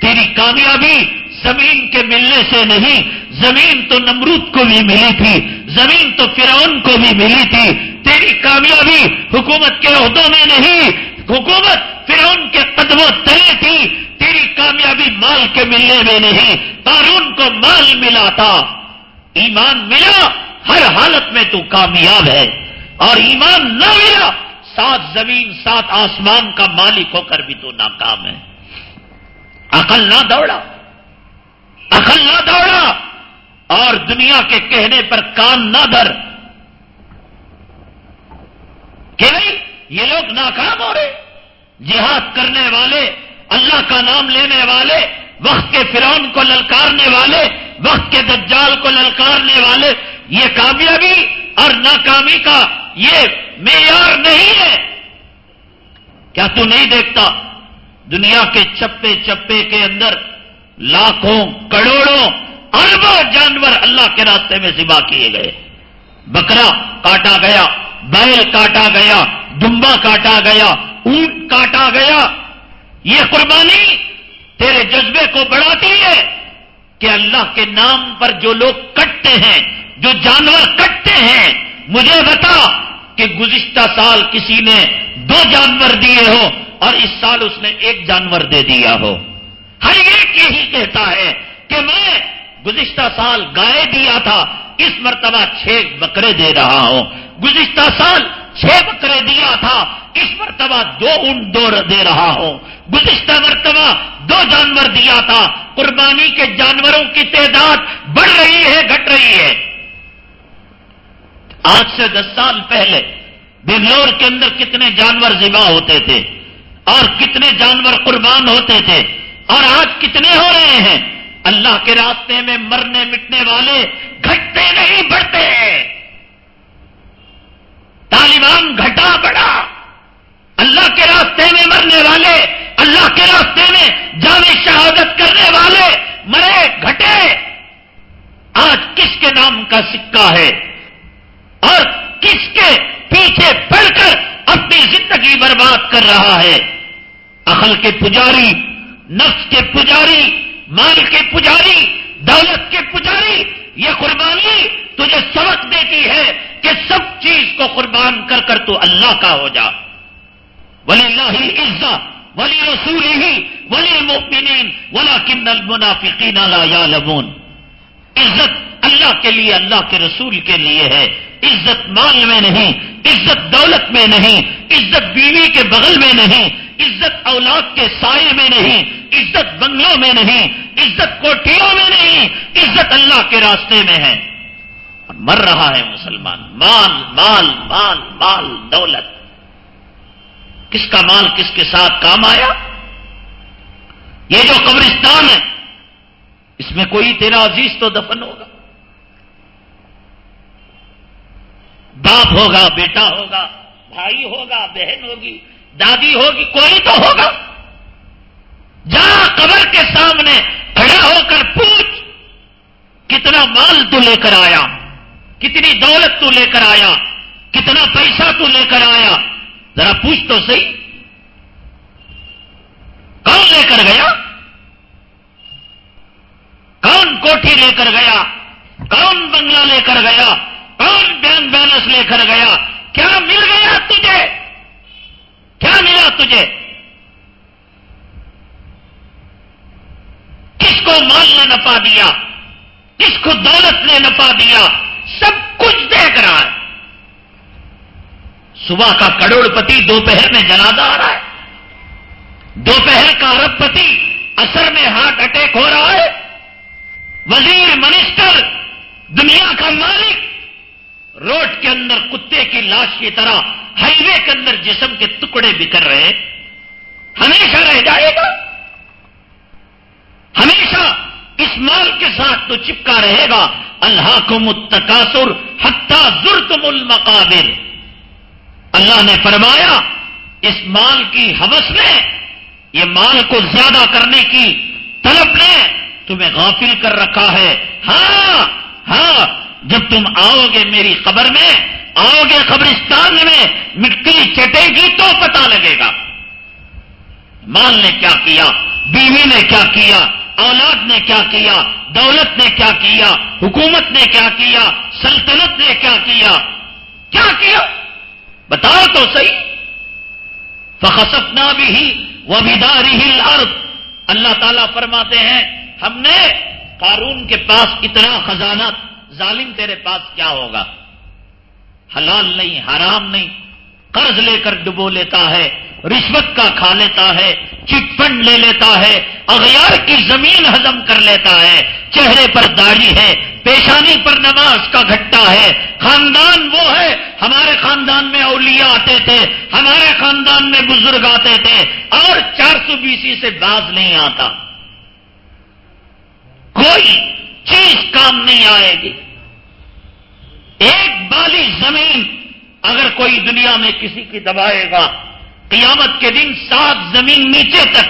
تیری کامیابی زمین کے ملنے سے نہیں، زمین تو نمرود کو بھی ملی تھی، زمین تو فرعون کو بھی ملی تھی۔ تیری کامیابی حکومت کے عہدوں میں نہیں، حکومت فرعون کے قدموں تلے تھی۔ تیری کامیابی مال کے ملنے میں نہیں، قارون کو مال ملا تھا۔ ایمان ملا، ہر حالت میں تو کامیاب ہے۔ اور ایمان نہ ملا، سات زمین، سات آسمان کا مالک ہو کر بھی تو ناکام ہے۔ عقل نہ دوڑا۔ عقل نہ دوڑا اور دنیا کے کہنے پر کان نہ دھر۔ کہ یہ لوگ ناکام ہو رہے۔ جہاد کرنے والے، اللہ کا نام لینے والے، وقت کے فرون کو للکارنے والے، وقت کے دجال کو للکارنے والے، یہ کامیابی اور ناکامی کا یہ معیار نہیں ہے۔ کیا تو نہیں دیکھتا دنیا کے چپے چپے کے اندر لاکھوں کروڑوں اربوں جانور اللہ کے راستے میں ذبح کیے گئے۔ بکرا کاٹا گیا، بیل کاٹا گیا، دمبا کاٹا گیا، اونٹ کاٹا گیا۔ یہ قربانی تیرے جذبے کو بڑھاتی ہے کہ اللہ کے نام پر جو لوگ کٹتے ہیں، جو جانور کٹتے ہیں، مجھے بتا کہ گزشتہ سال کسی نے دو جانور دیے ہو اور اس سال اس نے ایک جانور دے دیا ہو۔ ہر ایک یہی کہتا ہے کہ میں گزشتہ سال گائے دیا تھا، اس مرتبہ چھ بکرے دے رہا ہوں۔ گزشتہ سال چھ بکرے دیا تھا، اس مرتبہ دو اون دو دے رہا ہوں۔ گزشتہ مرتبہ دو جانور دیا تھا۔ قربانی کے جانوروں کی تعداد بڑھ رہی ہے، گھٹ رہی ہے۔ آج سے دس سال پہلے بنگلور کے اندر کتنے جانور ذبح ہوتے تھے اور کتنے جانور قربان ہوتے تھے۔ اور آج کتنے ہو رہے ہیں؟ اللہ کے راستے میں مرنے مٹنے والے گھٹتے نہیں بڑھتے۔ طالبان گھٹا بڑا اللہ کے راستے میں مرنے والے، اللہ کے راستے میں جامع شہادت کرنے والے مرے، گھٹے۔ آج کس کے نام کا سکہ ہے؟ اور کس کے پیچھے پڑ کر اپنی زندگی برباد کر رہا ہے؟ عقل کے پجاری نفس کے پجاری، مال کے پجاری، دولت کے پجاری، یہ قربانی تجھے سبق دیتی ہے کہ سب چیز کو قربان کر کر تو اللہ کا ہو جا۔ ولی اللہ عزت ولی رسول ہی ولی المؤمنین ولا کن المنافقین لا یعلمون عزت اللہ کے لیے، اللہ کے رسول کے لیے ہے۔ عزت مال میں نہیں، عزت دولت میں نہیں، عزت بیوی کے بغل میں نہیں عزت اولاد کے سائے میں نہیں، عزت بنگلوں میں نہیں، عزت کوٹھیوں میں نہیں، عزت اللہ کے راستے میں ہے۔ اور مر رہا ہے مسلمان۔ مال مال مال مال، دولت۔ کس کا مال کس کے ساتھ کام آیا؟ یہ جو قبرستان ہے، اس میں کوئی تیرا عزیز تو دفن ہوگا۔ باپ ہوگا، بیٹا ہوگا، بھائی ہوگا، بہن ہوگی۔ دادی ہوگی، کوئی تو ہوگا۔ جہاں قبر کے سامنے کھڑا ہو کر پوچھ، کتنا مال تو لے کر آیا؟ کتنی دولت تو لے کر آیا؟ کتنا پیسہ تو لے کر آیا؟ ذرا پوچھ تو صحیح۔ کون لے کر گیا؟ کون کوٹھی لے کر گیا؟ کون بنگلہ لے کر گیا؟ کون بینک بیلنس لے کر گیا؟ کیا مل گیا تجھے؟ کیا ملا تجھے۔ کس کو مال نے نپا دیا؟ کس کو دولت نے نپا دیا؟ سب کچھ دیکھ رہا ہے۔ صبح کا کروڑ پتی دوپہر میں جنازہ آ رہا ہے۔ دوپہر کا ارب پتی اثر میں ہارٹ اٹیک ہو رہا ہے۔ وزیر منسٹر، دنیا کا مالک روڈ کے اندر کتے کی لاش کی طرح ہائی وے کے اندر جسم کے ٹکڑے بکر رہے ہمیشہ رہ جائے گا۔ ہمیشہ اس مال کے ساتھ تو چپکا رہے گا۔ اللہ کو متقاصر حتہ زرتم المقابر۔ اللہ نے فرمایا، اس مال کی حوث میں، یہ مال کو زیادہ کرنے کی طلب نے تمہیں غافل کر رکھا ہے۔ ہاں ہاں۔ جب تم آؤ گے میری قبر میں، آؤ گے قبرستان میں، مٹی چٹے گی تو پتا لگے گا۔ مال نے کیا کیا، بیوی نے کیا کیا، اولاد نے کیا کیا، دولت نے کیا کیا، حکومت نے کیا کیا، سلطنت نے کیا کیا۔ کیا کیا؟ بتاؤ تو صحیح۔ فخسفنا بھی ہی وہ بداری ہی اللہ تعالیٰ فرماتے ہیں، ہم نے قارون کے پاس اتنا خزانہ ظالم تیرے پاس کیا ہوگا؟ حلال نہیں، حرام نہیں، قرض لے کر ڈبو لیتا ہے، رشوت کا کھا لیتا ہے چٹ فنڈ لے لیتا ہے، اغیار کی زمین ہزم کر لیتا ہے، چہرے پر داڑھی ہے، پیشانی پر نماز کا گھٹا ہے، خاندان وہ ہے، ہمارے خاندان میں اولیاء آتے تھے، ہمارے خاندان میں بزرگ آتے تھے، اور چار سو بیسی سے باز نہیں آتا۔ کوئی چیز کام نہیں آئے گی۔ ایک بالی زمین اگر کوئی دنیا میں کسی کی دبائے گا، قیامت کے دن سات زمین نیچے تک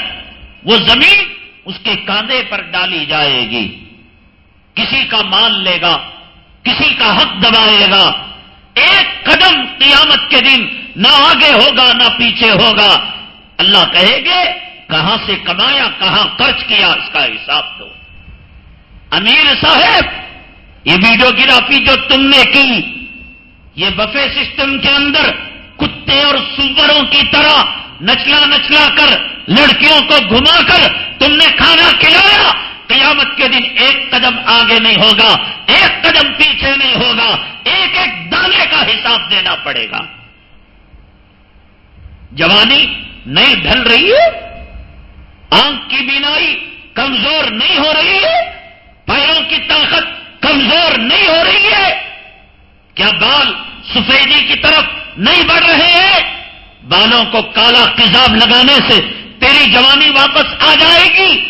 وہ زمین اس کے کاندھے پر ڈالی جائے گی۔ کسی کا مان لے گا، کسی کا حق دبائے گا۔ ایک قدم قیامت کے دن نہ آگے ہوگا، نہ پیچھے ہوگا۔ اللہ کہے گے، کہاں سے کمایا، کہاں خرچ کیا، اس کا حساب دو۔ امیر صاحب، یہ ویڈیوگرافی جو تم نے کی۔ یہ بفے سسٹم کے اندر کتے اور سوروں کی طرح نچلا نچلا کر لڑکیوں کو گھما کر تم نے کھانا کھلایا۔ قیامت کے دن ایک قدم آگے نہیں ہوگا، ایک قدم پیچھے نہیں ہوگا، ایک ایک دانے کا حساب دینا پڑے گا۔ جوانی نہیں ڈھل رہی ہے، آنکھ کی بینائی کمزور نہیں ہو رہی ہے۔ پیروں کی طاقت کمزور نہیں ہو رہی ہے کیا بال سفیدی کی طرف نہیں بڑھ رہے ہیں؟ بالوں کو کالا کزاب لگانے سے تیری جوانی واپس آ جائے گی۔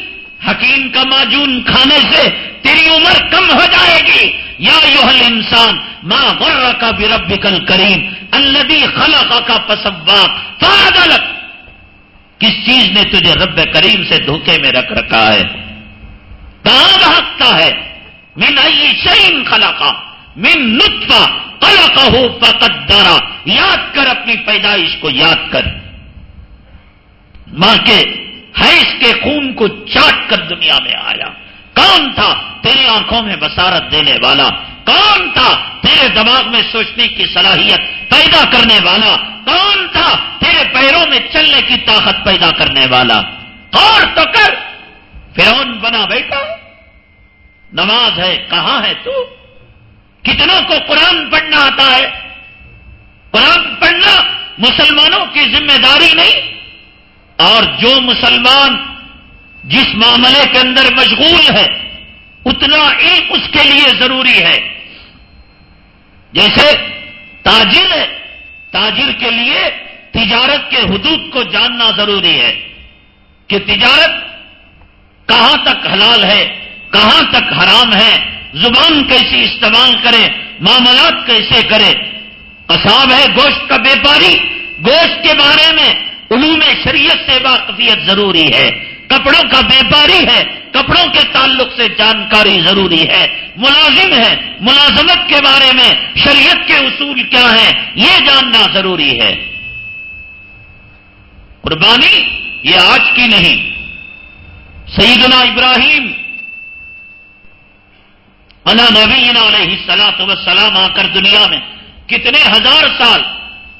حکیم کا معجون کھانے سے تیری عمر کم ہو جائے گی۔ یا یوہل انسان ماں غر کا بھی رب کل کریم الدی خلا کا پسبا فادلک کس چیز نے تجھے رب کریم سے دھوکے میں رکھ رکھا ہے؟ کہاں بھاگتا ہے۔ من ای شعین خلا کا من نطفہ کہو پقدارا یاد کر اپنی پیدائش کو یاد کر۔ ماں کے حیث کے خون کو چاٹ کر دنیا میں آیا۔ کون تھا تیری آنکھوں میں بسارت دینے والا؟ کون تھا تیرے دماغ میں سوچنے کی صلاحیت پیدا کرنے والا؟ کون تھا تیرے پیروں میں چلنے کی طاقت پیدا کرنے والا؟ اور تو کر۔ فرون بنا بیٹا، نماز ہے، کہاں ہے تو؟ کتنوں کو قرآن پڑھنا آتا ہے؟ قرآن پڑھنا مسلمانوں کی ذمہ داری نہیں؟ اور جو مسلمان جس معاملے کے اندر مشغول ہے، اتنا علم اس کے لیے ضروری ہے۔ جیسے تاجر ہے، تاجر کے لیے تجارت کے حدود کو جاننا ضروری ہے کہ تجارت کہاں تک حلال ہے؟ کہاں تک حرام ہے؟ زبان کیسی استعمال کرے؟ معاملات کیسے کرے؟ قصاب ہے گوشت کا بیپاری؟ گوشت کے بارے میں علوم شریعت سے واقفیت ضروری ہے۔ کپڑوں کا بیپاری ہے۔ کپڑوں کے تعلق سے جانکاری ضروری ہے۔ ملازم ہے۔ ملازمت کے بارے میں شریعت کے اصول کیا ہے یہ جاننا ضروری ہے۔ قربانی، یہ آج کی نہیں۔ سیدنا ابراہیم انا نبین علیہ سلاط وسلام آ کر دنیا میں کتنے ہزار سال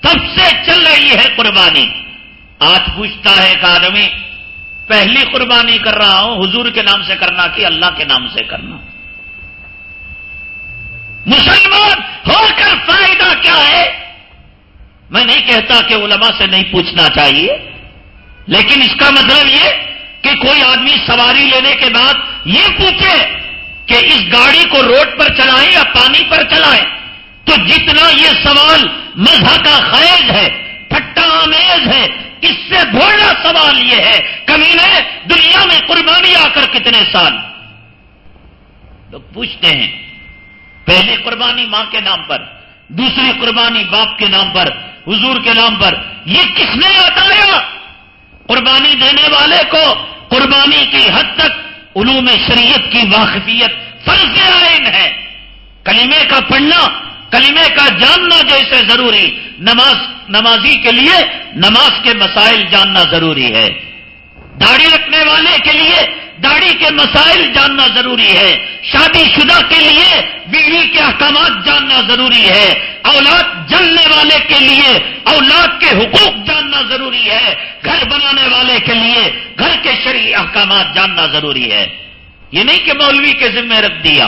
تب سے چل رہی ہے قربانی۔ آج پوچھتا ہے ایک آدمی، پہلی قربانی کر رہا ہوں، حضور کے نام سے کرنا کہ اللہ کے نام سے کرنا۔ مسلمان ہو کر فائدہ کیا ہے؟ میں نہیں کہتا کہ علماء سے نہیں پوچھنا چاہیے، لیکن اس کا مطلب یہ کہ کوئی آدمی سواری لینے کے بعد یہ پوچھے کہ اس گاڑی کو روڈ پر چلائیں یا پانی پر چلائیں، تو جتنا یہ سوال مذہب کا خیز ہے ٹھٹا آمیز ہے، اس سے بھولا سوال یہ ہے کمی نے دنیا میں قربانی آ کر کتنے سال۔ لوگ پوچھتے ہیں، پہلی قربانی ماں کے نام پر، دوسری قربانی باپ کے نام پر، حضور کے نام پر، یہ کس نے بتایا قربانی دینے والے کو قربانی کی حد تک علوم شریعت کی واقفیت فرض آئین ہے۔ کلمے کا پڑھنا، کلمے کا جاننا جیسے ضروری۔ نماز، نمازی کے لیے نماز کے مسائل جاننا ضروری ہے۔ داڑھی رکھنے والے کے لیے داڑھی کے مسائل جاننا ضروری ہے۔ شادی شدہ کے لیے بیوی کے احکامات جاننا ضروری ہے۔ اولاد جلنے والے کے لیے اولاد کے حقوق جاننا ضروری ہے۔ گھر بنانے والے کے لیے گھر کے شرعی احکامات جاننا ضروری ہے۔ یہ نہیں کہ مولوی کے ذمہ رکھ دیا۔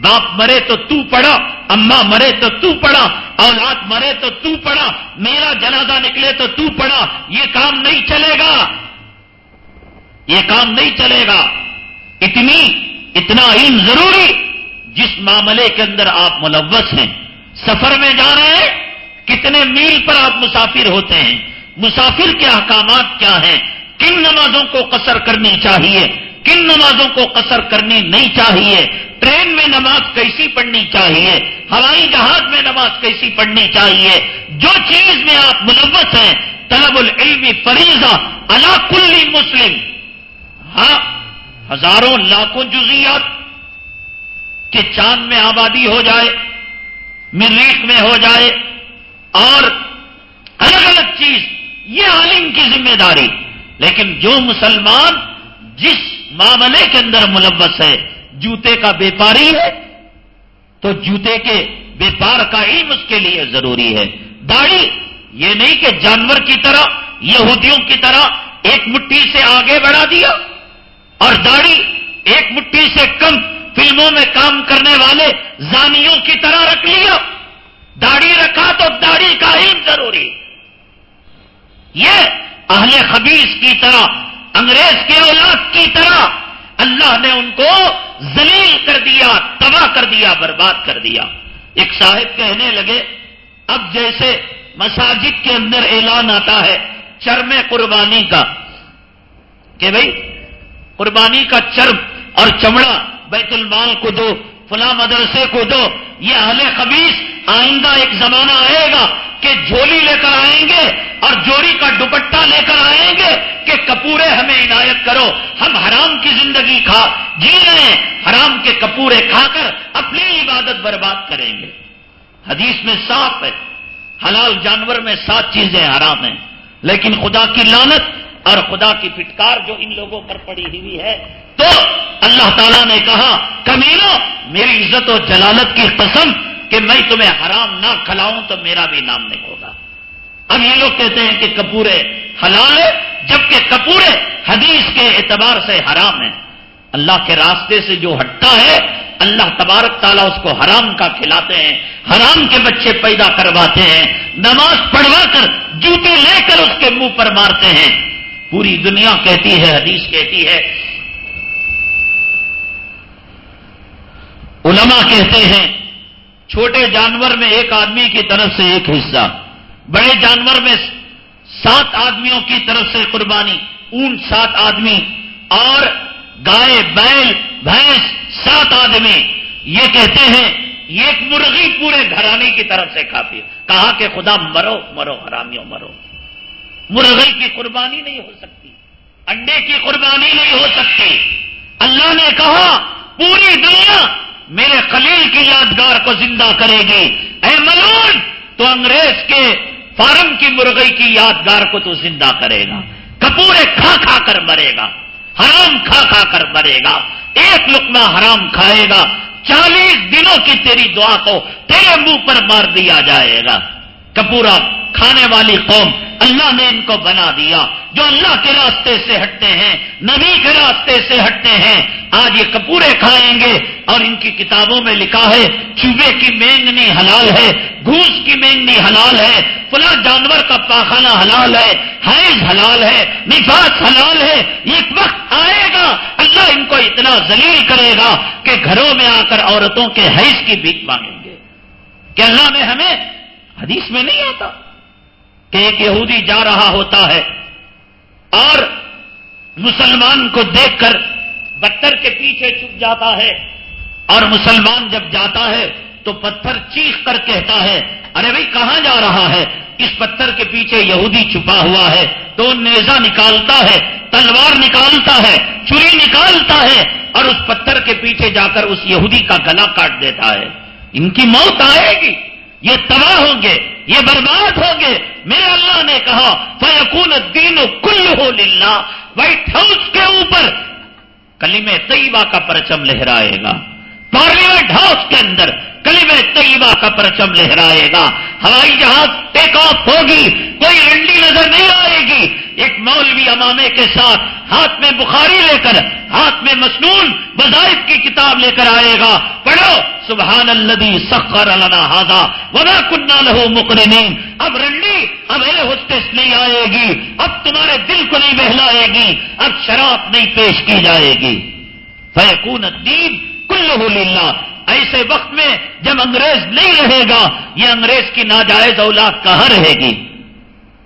باپ مرے تو تو پڑا اما مرے تو تو پڑا اولاد مرے تو تو پڑا میرا جنازہ نکلے تو تو پڑا یہ کام نہیں چلے گا۔ یہ کام نہیں چلے گا۔ اتنی، اتنا علم ضروری جس معاملے کے اندر آپ ملوث ہیں۔ سفر میں جا رہے ہیں، کتنے میل پر آپ مسافر ہوتے ہیں؟ مسافر کے احکامات کیا ہیں؟ کن نمازوں کو قصر کرنی چاہیے؟ کن نمازوں کو قصر کرنی نہیں چاہیے؟ ٹرین میں نماز کیسی پڑھنی چاہیے؟ ہوائی جہاز میں نماز کیسی پڑھنی چاہیے؟ جو چیز میں آپ ملوث ہیں، طلب العلم فریضہ اللہ کلی مسلم۔ ہاں ہزاروں لاکھوں جزیات کہ چاند میں آبادی ہو جائے، مریخ میں ہو جائے، اور الگ الگ چیز، یہ عالم کی ذمہ داری۔ لیکن جو مسلمان جس معاملے کے اندر ملوث ہے، جوتے کا بیپاری ہے، تو جوتے کے بیپار کا علم اس کے لیے ضروری ہے۔ داڑھی، یہ نہیں کہ جانور کی طرح، یہودیوں کی طرح ایک مٹھی سے آگے بڑھا دیا۔ اور داڑھی ایک مٹھی سے کم فلموں میں کام کرنے والے زانیوں کی طرح رکھ لیا۔ داڑھی رکھا تو داڑھی کا علم ضروری۔ یہ اہل خبیص کی طرح، انگریز کے اولاد کی طرح اللہ نے ان کو زلیل کر دیا، تباہ کر دیا، برباد کر دیا۔ ایک صاحب کہنے لگے، اب جیسے مساجد کے اندر اعلان آتا ہے چرم قربانی کا کہ بھائی قربانی کا چرم اور چمڑا بیت المال کو دو، فلاں مدرسے کو دو۔ یہ اہل خبیص آئندہ ایک زمانہ آئے گا کہ جھولی لے کر آئیں گے اور جوڑی کا دوپٹہ لے کر آئیں گے کہ کپورے ہمیں عنایت کرو۔ ہم حرام کی زندگی کھا جی رہے ہیں۔ حرام کے کپورے کھا کر اپنی عبادت برباد کریں گے۔ حدیث میں صاف ہے۔ حلال جانور میں سات چیزیں حرام ہیں، لیکن خدا کی لانت اور خدا کی پھٹکار جو ان لوگوں پر پڑی ہوئی ہے۔ تو اللہ تعالیٰ نے کہا کمینو میری عزت و جلالت کی قسم کہ میں تمہیں حرام نہ کھلاؤں تو میرا بھی نام نہیں ہوگا۔ اب یہ لوگ کہتے ہیں کہ کپورے حلال ہے، جبکہ کپورے حدیث کے اعتبار سے حرام ہے۔ اللہ کے راستے سے جو ہٹتا ہے، اللہ تبارک تعالیٰ اس کو حرام کا کھلاتے ہیں، حرام کے بچے پیدا کرواتے ہیں، نماز پڑھوا کر جوتے لے کر اس کے منہ پر مارتے ہیں۔ پوری دنیا کہتی ہے، حدیث کہتی ہے۔ علماء کہتے ہیں، چھوٹے جانور میں ایک آدمی کی طرف سے ایک حصہ، بڑے جانور میں سات آدمیوں کی طرف سے قربانی، اون سات آدمی، اور گائے، بیل، بھینس سات آدمی۔ یہ کہتے ہیں ایک مرغی پورے گھرانے کی طرف سے کافی کہا کہ خدا مرو مرو، حرامیوں مرو۔ مرغی کی قربانی نہیں ہو سکتی، انڈے کی قربانی نہیں ہو سکتی۔ اللہ نے کہا، پوری دنیا میرے خلیل کی یادگار کو زندہ کرے گی۔ اے ملون تو انگریز کے فارم کی مرغئی کی یادگار کو تو زندہ کرے گا۔ کپورے کھا کھا کر مرے گا۔ حرام کھا کھا کر مرے گا۔ ایک لکما حرام کھائے گا۔ چالیس دنوں کی تیری دعا کو تیرے منہ پر مار دیا جائے گا۔ کپورا کھانے والی قوم اللہ نے ان کو بنا دیا۔ جو اللہ کے راستے سے ہٹتے ہیں، نبی کے راستے سے ہٹتے ہیں، آج یہ کپورے کھائیں گے اور ان کی کتابوں میں لکھا ہے چوبے کی مینگنی حلال ہے، گھوس کی مینگنی حلال ہے، فلاں جانور کا پاخانہ حلال ہے حیض حلال ہے، نفاس حلال ہے ایک وقت آئے گا۔ اللہ ان کو اتنا ذلیل کرے گا کہ گھروں میں آ کر عورتوں کے حیض کی بھیک مانگیں گے۔ کہ اللہ نے ہمیں حدیث میں نہیں آتا کہ ایک یہودی جا رہا ہوتا ہے اور مسلمان کو دیکھ کر پتھر کے پیچھے چھپ جاتا ہے اور مسلمان جب جاتا ہے تو پتھر چیخ کر کہتا ہے، ارے بھائی، کہاں جا رہا ہے؟ اس پتھر کے پیچھے یہودی چھپا ہوا ہے۔ تو نیزا نکالتا ہے، تلوار نکالتا ہے چری نکالتا ہے اور اس پتھر کے پیچھے جا کر اس یہودی کا گلا کاٹ دیتا ہے۔ ان کی موت آئے گی۔ یہ تباہ ہوں گے، یہ برباد ہوں گے۔ میرے اللہ نے کہا فیقون دین کل ہو للہ وائٹ ہاؤس کے اوپر۔ کلیم طیبہ کا پرچم لہرائے گا۔ پارلیمنٹ ہاؤس کے اندر کلیم طیبہ کا پرچم لہرائے گا۔ ہوائی جہاز ٹیک آف ہوگی، کوئی رنڈی نظر نہیں آئے گی۔ ایک مولوی امامے کے ساتھ ہاتھ میں بخاری لے کر، ہاتھ میں مصنون وظائف کی کتاب لے کر آئے گا۔ پڑھو سبحان الدی سخر ہاضا ونا کنہ لہو مکرنین اب رنڈی اب اے ہوسٹس نہیں آئے گی، اب تمہارے دل کو نہیں بہلائے گی، اب شراب نہیں پیش کی جائے گی۔ فیقون الدین کل للہ ایسے وقت میں جب انگریز نہیں رہے گا، یہ انگریز کی ناجائز اولاد کہاں رہے گی؟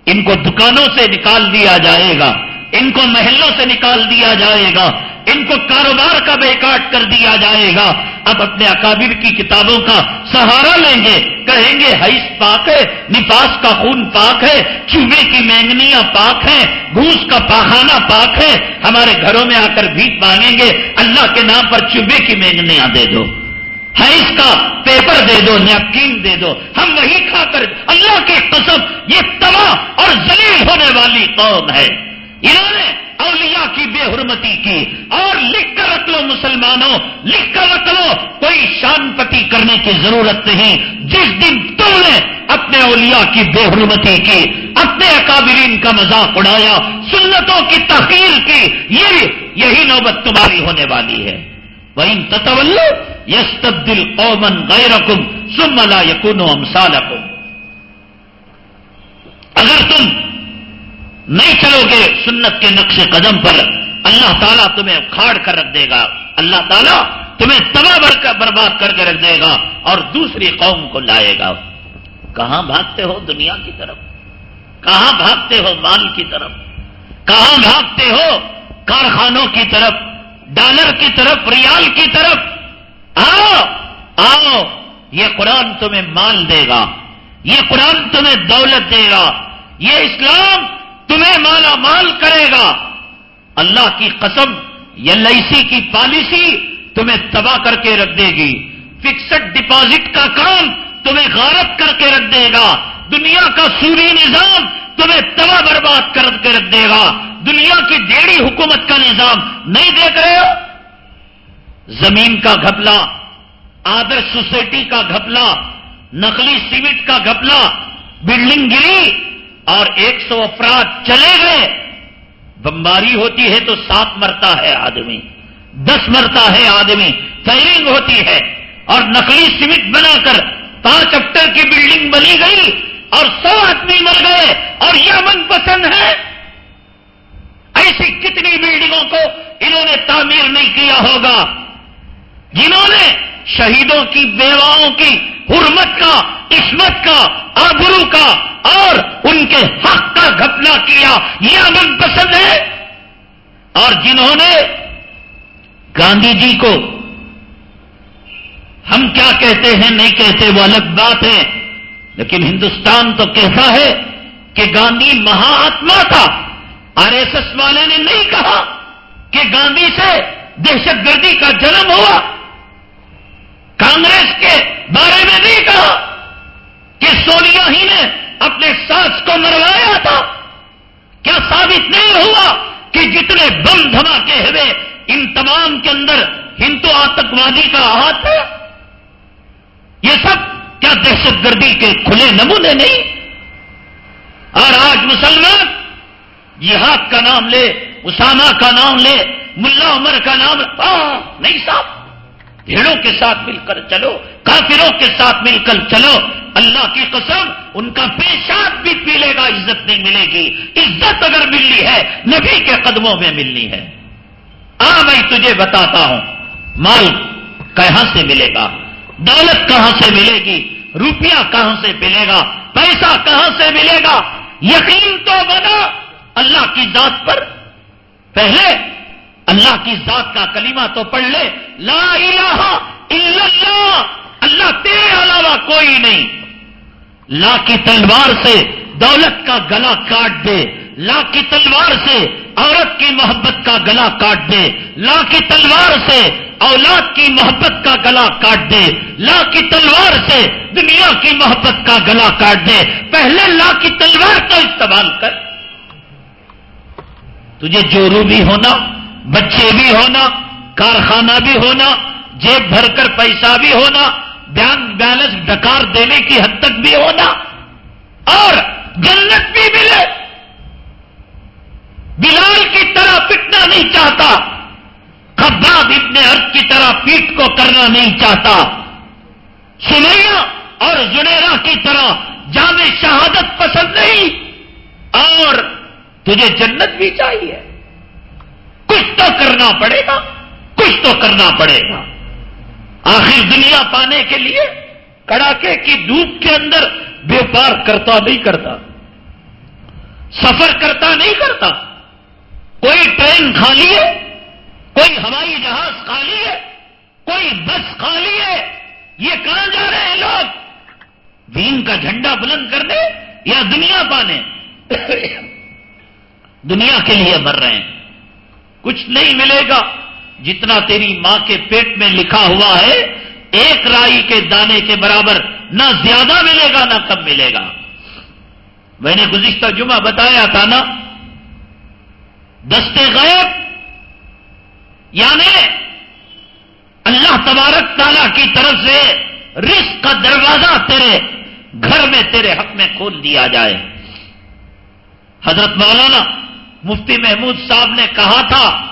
ان کو دکانوں سے نکال دیا جائے گا، ان کو محلوں سے نکال دیا جائے گا۔ ان کو کاروبار کا بیکاٹ کر دیا جائے گا۔ اب اپنے اکابر کی کتابوں کا سہارا لیں گے۔ کہیں گے حیث پاک ہے نپاس کا خون پاک ہے چوبے کی مینگنیاں پاک ہیں گھوس کا پاخانہ پاک ہے۔ ہمارے گھروں میں آ کر بھیک مانگیں گے۔ اللہ کے نام پر چوبے کی مینگنیاں دے دو۔ حیض کا پیپر دے دو، نیپکین دے دو۔ ہم وہی کھا کر اللہ کے قسم یہ تباہ اور ذلیل ہونے والی قوم ہے۔ انہوں نے اولیاء کی بے حرمتی کی اور لکھ کر رکھ لو مسلمانوں، لکھ کر رکھ لو، کوئی شان پتی کرنے کی ضرورت نہیں۔ جس دن تم نے اپنے اولیاء کی بے حرمتی کی، اپنے اکابرین کا مذاق اڑایا، سنتوں کی تحقیر کی، یہ، یہی نوبت تمہاری ہونے والی ہے۔ وہ ان تطول یس تبدیل اومن غیر سم ملا یقون اگر تم نہیں چلو گے سنت کے نقش قدم پر اللہ تعالیٰ تمہیں کھاڑ کر رکھ دے گا اللہ تعالیٰ تمہیں تباہ برباد کر کے رکھ دے گا اور دوسری قوم کو لائے گا کہاں بھاگتے ہو دنیا کی طرف کہاں بھاگتے ہو مال کی طرف کہاں بھاگتے ہو کارخانوں کی طرف ڈالر کی طرف ریال کی طرف آؤ آؤ، یہ قرآن تمہیں مال دے گا یہ قرآن تمہیں دولت دے گا یہ اسلام تمہیں مالا مال کرے گا۔ اللہ کی قسم ایل آئی سی کی پالیسی تمہیں تباہ کر کے رکھ دے گی۔ فکسڈ ڈپازٹ کا کام تمہیں غارت کر کے رکھ دے گا۔ دنیا کا سوری نظام تمہیں تباہ برباد کر کے رکھ دے گا۔ دنیا کی ڈیڑھی حکومت کا نظام نہیں دیکھ رہے ہو؟ زمین کا گھپلا، آدر سوسائٹی کا گھپلا، نقلی سیمنٹ کا گھپلا، بلڈنگ گری اور ایک سو افراد چلے گئے۔ بمباری ہوتی ہے تو سات مرتا ہے آدمی، دس مرتا ہے آدمی فائرنگ ہوتی ہے۔ اور نقلی سیمنٹ بنا کر پانچ اکٹر کی بلڈنگ بنی گئی اور سو آدمی مر گئے اور یہ من پسند ہے۔ ایسی کتنی بلڈنگوں کو انہوں نے تعمیر نہیں کیا ہوگا۔ جنہوں نے شہیدوں کی، بیواؤں کی، حرمت کا، عصمت کا، آبرو کا اور ان کے حق کا گھپنا کیا، یہ امن پسند ہے؟ اور جنہوں نے گاندھی جی کو، ہم کیا کہتے ہیں، نہیں کہتے، وہ الگ بات ہے، لیکن ہندوستان تو کہتا ہے کہ گاندھی مہاتما تھا۔ آر ایس ایس والے نے نہیں کہا کہ گاندھی سے دہشت گردی کا جنم ہوا۔ کانگریس کے بارے میں نہیں کہا کہ سونیا ہی نے اپنے ساس کو مروایا تھا۔ کیا ثابت نہیں ہوا کہ جتنے بم دھماکے ہوئے ان تمام کے اندر ہندو آتکوادی کا ہاتھ ہے یہ سب کیا دہشت گردی کے کھلے نمونے نہیں؟ اور آج مسلمان جہاد کا نام لے، اسامہ کا نام لے، ملا عمر کا نام نہیں صاحب۔ بھیڑوں کے ساتھ مل کر چلو، کافروں کے ساتھ مل کر چلو۔ اللہ کی قسم، ان کا پیشاب بھی پی لے گا، عزت نہیں ملے گی۔ عزت اگر ملنی ہے، نبی کے قدموں میں ملنی ہے۔ آ، میں تجھے بتاتا ہوں، مال کہاں سے ملے گا؟ دولت کہاں سے ملے گی؟ روپیہ کہاں سے ملے گا؟ پیسہ کہاں سے ملے گا؟ یقین تو بنا اللہ کی ذات پر۔ پہلے اللہ کی ذات کا کلمہ تو پڑھ لے۔ لا الہ الا اللہ۔ اللہ تیرے علاوہ کوئی نہیں۔ لا کی تلوار سے دولت کا گلا کاٹ دے۔ لا کی تلوار سے عورت کی محبت کا گلا کاٹ دے۔ لا کی تلوار سے اولاد کی محبت کا گلا کاٹ دے۔ لا کی تلوار سے دنیا کی محبت کا گلا کاٹ دے۔ پہلے لا کی تلوار کا استعمال کر۔ تجھے جورو بھی ہونا بچے بھی ہونا، کارخانہ بھی ہونا، جیب بھر کر پیسہ بھی ہونا، بینک بیلنس ڈکار دینے کی حد تک بھی ہونا، اور جنت بھی ملے۔ بلال کی طرح پٹنا نہیں چاہتا، خباب ابن ارد کی طرح پیٹ کو کرنا نہیں چاہتا۔ سنیا اور زنیرا کی طرح جامع شہادت پسند نہیں، اور تجھے جنت بھی چاہیے۔ کچھ تو کرنا پڑے گا، کچھ تو کرنا پڑے گا۔ آخر دنیا پانے کے لیے کڑاکے کی دھوپ کے اندر ویوپار کرتا نہیں کرتا، سفر کرتا نہیں کرتا۔ کوئی ٹرین خالی ہے، کوئی ہوائی جہاز خالی ہے، کوئی بس خالی ہے۔ یہ کہاں جا رہے ہیں لوگ؟ دین کا جھنڈا بلند کرنے یا دنیا پانے؟ دنیا کے لیے مر رہے ہیں۔ کچھ نہیں ملے گا جتنا تیری ماں کے پیٹ میں لکھا ہوا ہے، ایک رائی کے دانے کے برابر نہ زیادہ ملے گا، نہ کم ملے گا۔ میں نے گزشتہ جمعہ بتایا تھا نا، دستے غیب یعنی اللہ تبارک تعالیٰ کی طرف سے رزق کا دروازہ تیرے گھر میں، تیرے حق میں کھول دیا جائے۔ حضرت مولانا مفتی محمود صاحب نے کہا تھا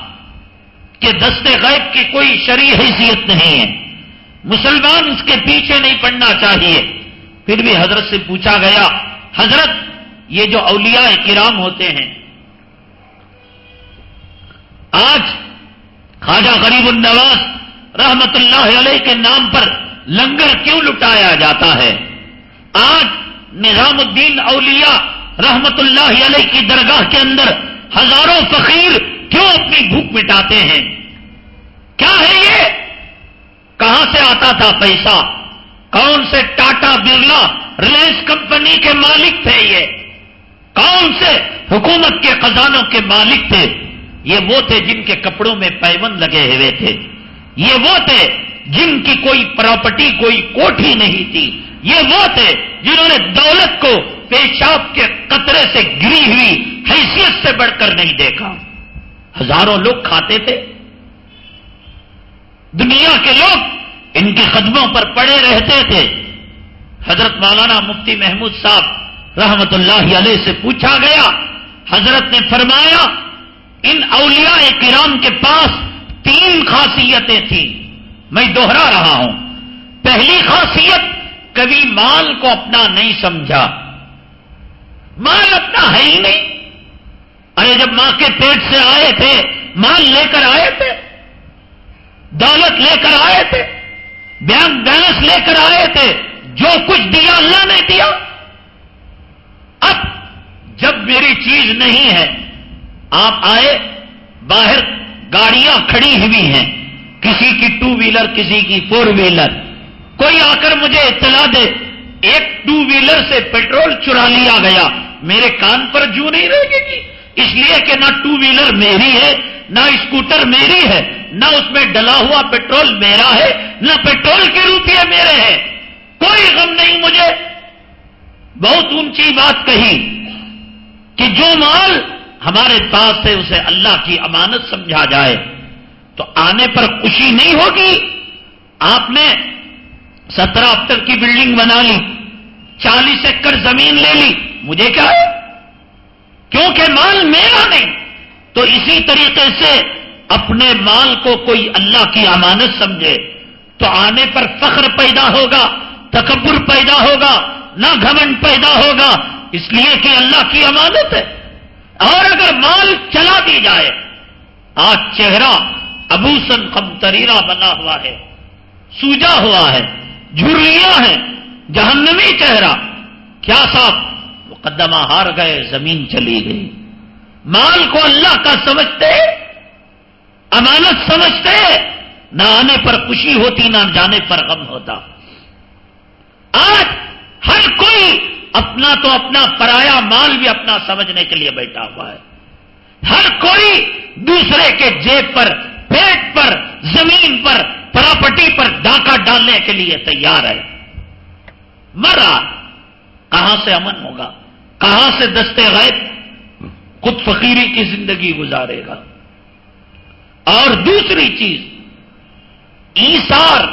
کہ دستے غیب کی کوئی شرع حیثیت نہیں ہے۔ مسلمان اس کے پیچھے نہیں پڑنا چاہیے۔ پھر بھی حضرت سے پوچھا گیا، حضرت، یہ جو اولیاء کرام ہوتے ہیں، آج خواجہ غریب النواز رحمت اللہ علیہ کے نام پر لنگر کیوں لٹایا جاتا ہے؟ آج نظام الدین اولیاء رحمت اللہ علیہ کی درگاہ کے اندر ہزاروں فقیر کیوں اپنی بھوک مٹاتے ہیں؟ کیا ہے یہ؟ کہاں سے آتا تھا پیسہ؟ کون سے ٹاٹا برلا ریلائنس کمپنی کے مالک تھے یہ؟ کون سے حکومت کے خزانوں کے مالک تھے؟ یہ وہ تھے جن کے کپڑوں میں پیون لگے ہوئے تھے۔ یہ وہ تھے جن کی کوئی پراپرٹی، کوئی کوٹھی نہیں تھی۔ یہ وہ تھے جنہوں نے دولت کو پیشاب کے قطرے سے گری ہوئی حیثیت سے بڑھ کر نہیں دیکھا۔ ہزاروں لوگ کھاتے تھے۔ دنیا کے لوگ ان کے قدموں پر پڑے رہتے تھے۔ حضرت مولانا مفتی محمود صاحب رحمت اللہ علیہ سے پوچھا گیا۔ حضرت نے فرمایا، ان اولیاء کرام کے پاس تین خاصیتیں تھیں۔ میں دوہرا رہا ہوں۔ پہلی خاصیت کبھی مال کو اپنا نہیں سمجھا۔ مال اپنا ہے ہی نہیں۔ ارے جب ماں کے پیٹ سے آئے تھے، مال لے کر آئے تھے، دولت لے کر آئے تھے، بینک بیلنس لے کر آئے تھے، جو کچھ دیا اللہ نے دیا۔ اب جب میری چیز نہیں ہے، آپ آئے، باہر گاڑیاں کھڑی ہوئی ہیں، کسی کی ٹو ویلر، کسی کی فور ویلر۔ کوئی آ کر مجھے اطلاع دے۔ ایک ٹو ویلر سے پیٹرول چرا لیا گیا۔ میرے کان پر جو نہیں رہے گی جی۔ اس لیے کہ نہ ٹو ویلر میری ہے، نہ اسکوٹر میری ہے، نہ اس میں ڈلا ہوا پیٹرول میرا ہے، نہ پیٹرول کے روپیے میرے ہیں۔ کوئی غم نہیں مجھے۔ بہت اونچی بات کہی کہ جو مال ہمارے پاس ہے، اسے اللہ کی امانت سمجھا جائے۔ تو آنے پر خوشی نہیں ہوگی۔ آپ نے سترہ اختر کی بلڈنگ بنا لی، چالیس ایکڑ زمین لے لی۔ مجھے کیا ہے؟ کیونکہ مال میرا نہیں، تو اسی طریقے سے اپنے مال کو کوئی اللہ کی امانت سمجھے، تو آنے پر فخر پیدا ہوگا، تکبر پیدا ہوگا، نہ گھمنڈ پیدا ہوگا۔ اس لیے کہ اللہ کی امانت ہے۔ اور اگر مال چلا دی جائے، آج چہرہ ابوسن کم تریرا بنا ہوا ہے، سوجا ہوا ہے۔ جھرلیاں ہیں، جہنمی چہرہ۔ کیا صاحب؟ مقدمہ ہار گئے، زمین چلی گئی۔ مال کو اللہ کا سمجھتے، امانت سمجھتے، نہ آنے پر خوشی ہوتی، نہ جانے پر غم ہوتا۔ آج ہر کوئی اپنا تو اپنا پرایا مال بھی اپنا سمجھنے کے لیے بیٹھا ہوا ہے۔ ہر کوئی دوسرے کے جیب پر، پیٹ پر، زمین پر پراپرٹی پر ڈاکہ ڈالنے کے لیے تیار ہے۔ مرا، کہاں سے امن ہوگا؟ کہاں سے دستے غیب؟ خود فقیری کی زندگی گزارے گا۔ اور دوسری چیز ایسار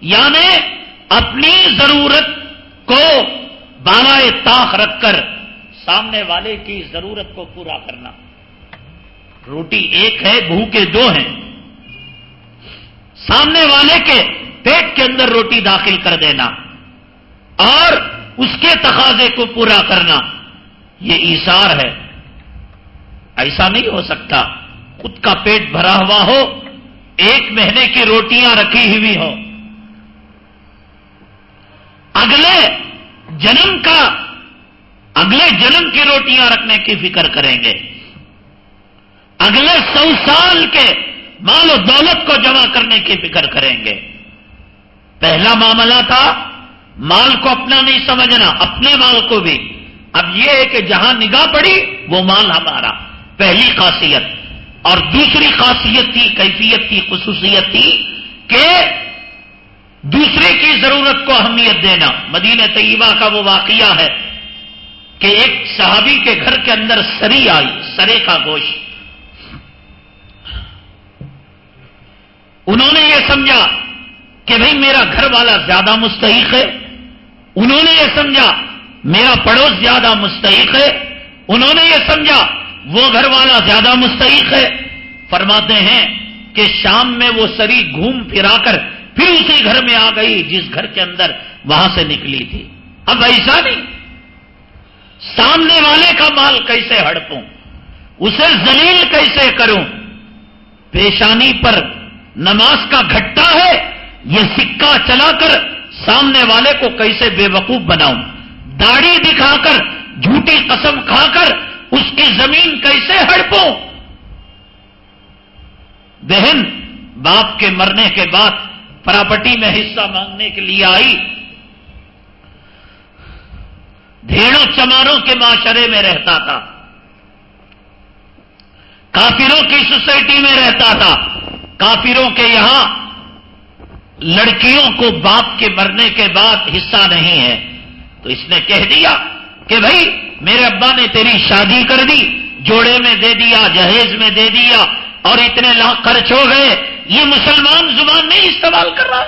یعنی اپنی ضرورت کو بالائے تاخ رکھ کر سامنے والے کی ضرورت کو پورا کرنا۔ روٹی ایک ہے، بھوکے دو ہیں۔ سامنے والے کے پیٹ کے اندر روٹی داخل کر دینا اور اس کے تقاضے کو پورا کرنا یہ ایسار ہے۔ ایسا نہیں ہو سکتا خود کا پیٹ بھرا ہوا ہو، ایک مہینے کی روٹیاں رکھی ہوئی ہو۔ اگلے جنم کا، اگلے جنم کی روٹیاں رکھنے کی فکر کریں گے۔ اگلے سو سال کے مال و دولت کو جمع کرنے کی فکر کریں گے۔ پہلا معاملہ تھا، مال کو اپنا نہیں سمجھنا، اپنے مال کو بھی۔ اب یہ ہے کہ جہاں نگاہ پڑی، وہ مال ہمارا۔ پہلی خاصیت۔ اور دوسری خاصیت تھی، کیفیت تھی، خصوصیت تھی کہ دوسرے کی ضرورت کو اہمیت دینا۔ مدینہ طیبہ کا وہ واقعہ ہے کہ ایک صحابی کے گھر کے اندر سری آئی، سرے کا گوشت۔ انہوں نے یہ سمجھا کہ بھئی میرا گھر والا زیادہ مستحق ہے۔ انہوں نے یہ سمجھا میرا پڑوس زیادہ مستحق ہے۔ انہوں نے یہ سمجھا وہ گھر والا زیادہ مستحق ہے۔ فرماتے ہیں کہ شام میں وہ سری گھوم پھرا کر پھر اسی گھر میں آ گئی جس گھر کے اندر وہاں سے نکلی تھی۔ اب ایسا نہیں۔ سامنے والے کا مال کیسے ہڑپوں؟ اسے زلیل کیسے کروں؟ پیشانی پر نماز کا گھٹا ہے، یہ سکہ چلا کر سامنے والے کو کیسے بے وقوف بناؤں؟ داڑھی دکھا کر، جھوٹی قسم کھا کر اس کی زمین کیسے ہڑپوں؟ بہن، باپ کے مرنے کے بعد پراپرٹی میں حصہ مانگنے کے لیے آئی۔ بھیڑوں چماروں کے معاشرے میں رہتا تھا۔ کافروں کی سوسائٹی میں رہتا تھا۔ کافروں کے یہاں لڑکیوں کو باپ کے مرنے کے بعد حصہ نہیں ہے۔ تو اس نے کہہ دیا کہ بھائی، میرے ابا نے تیری شادی کر دی، جوڑے میں دے دیا، جہیز میں دے دیا، اور اتنے لاکھ خرچ ہو گئے۔ یہ مسلمان زبان نہیں استعمال کر رہا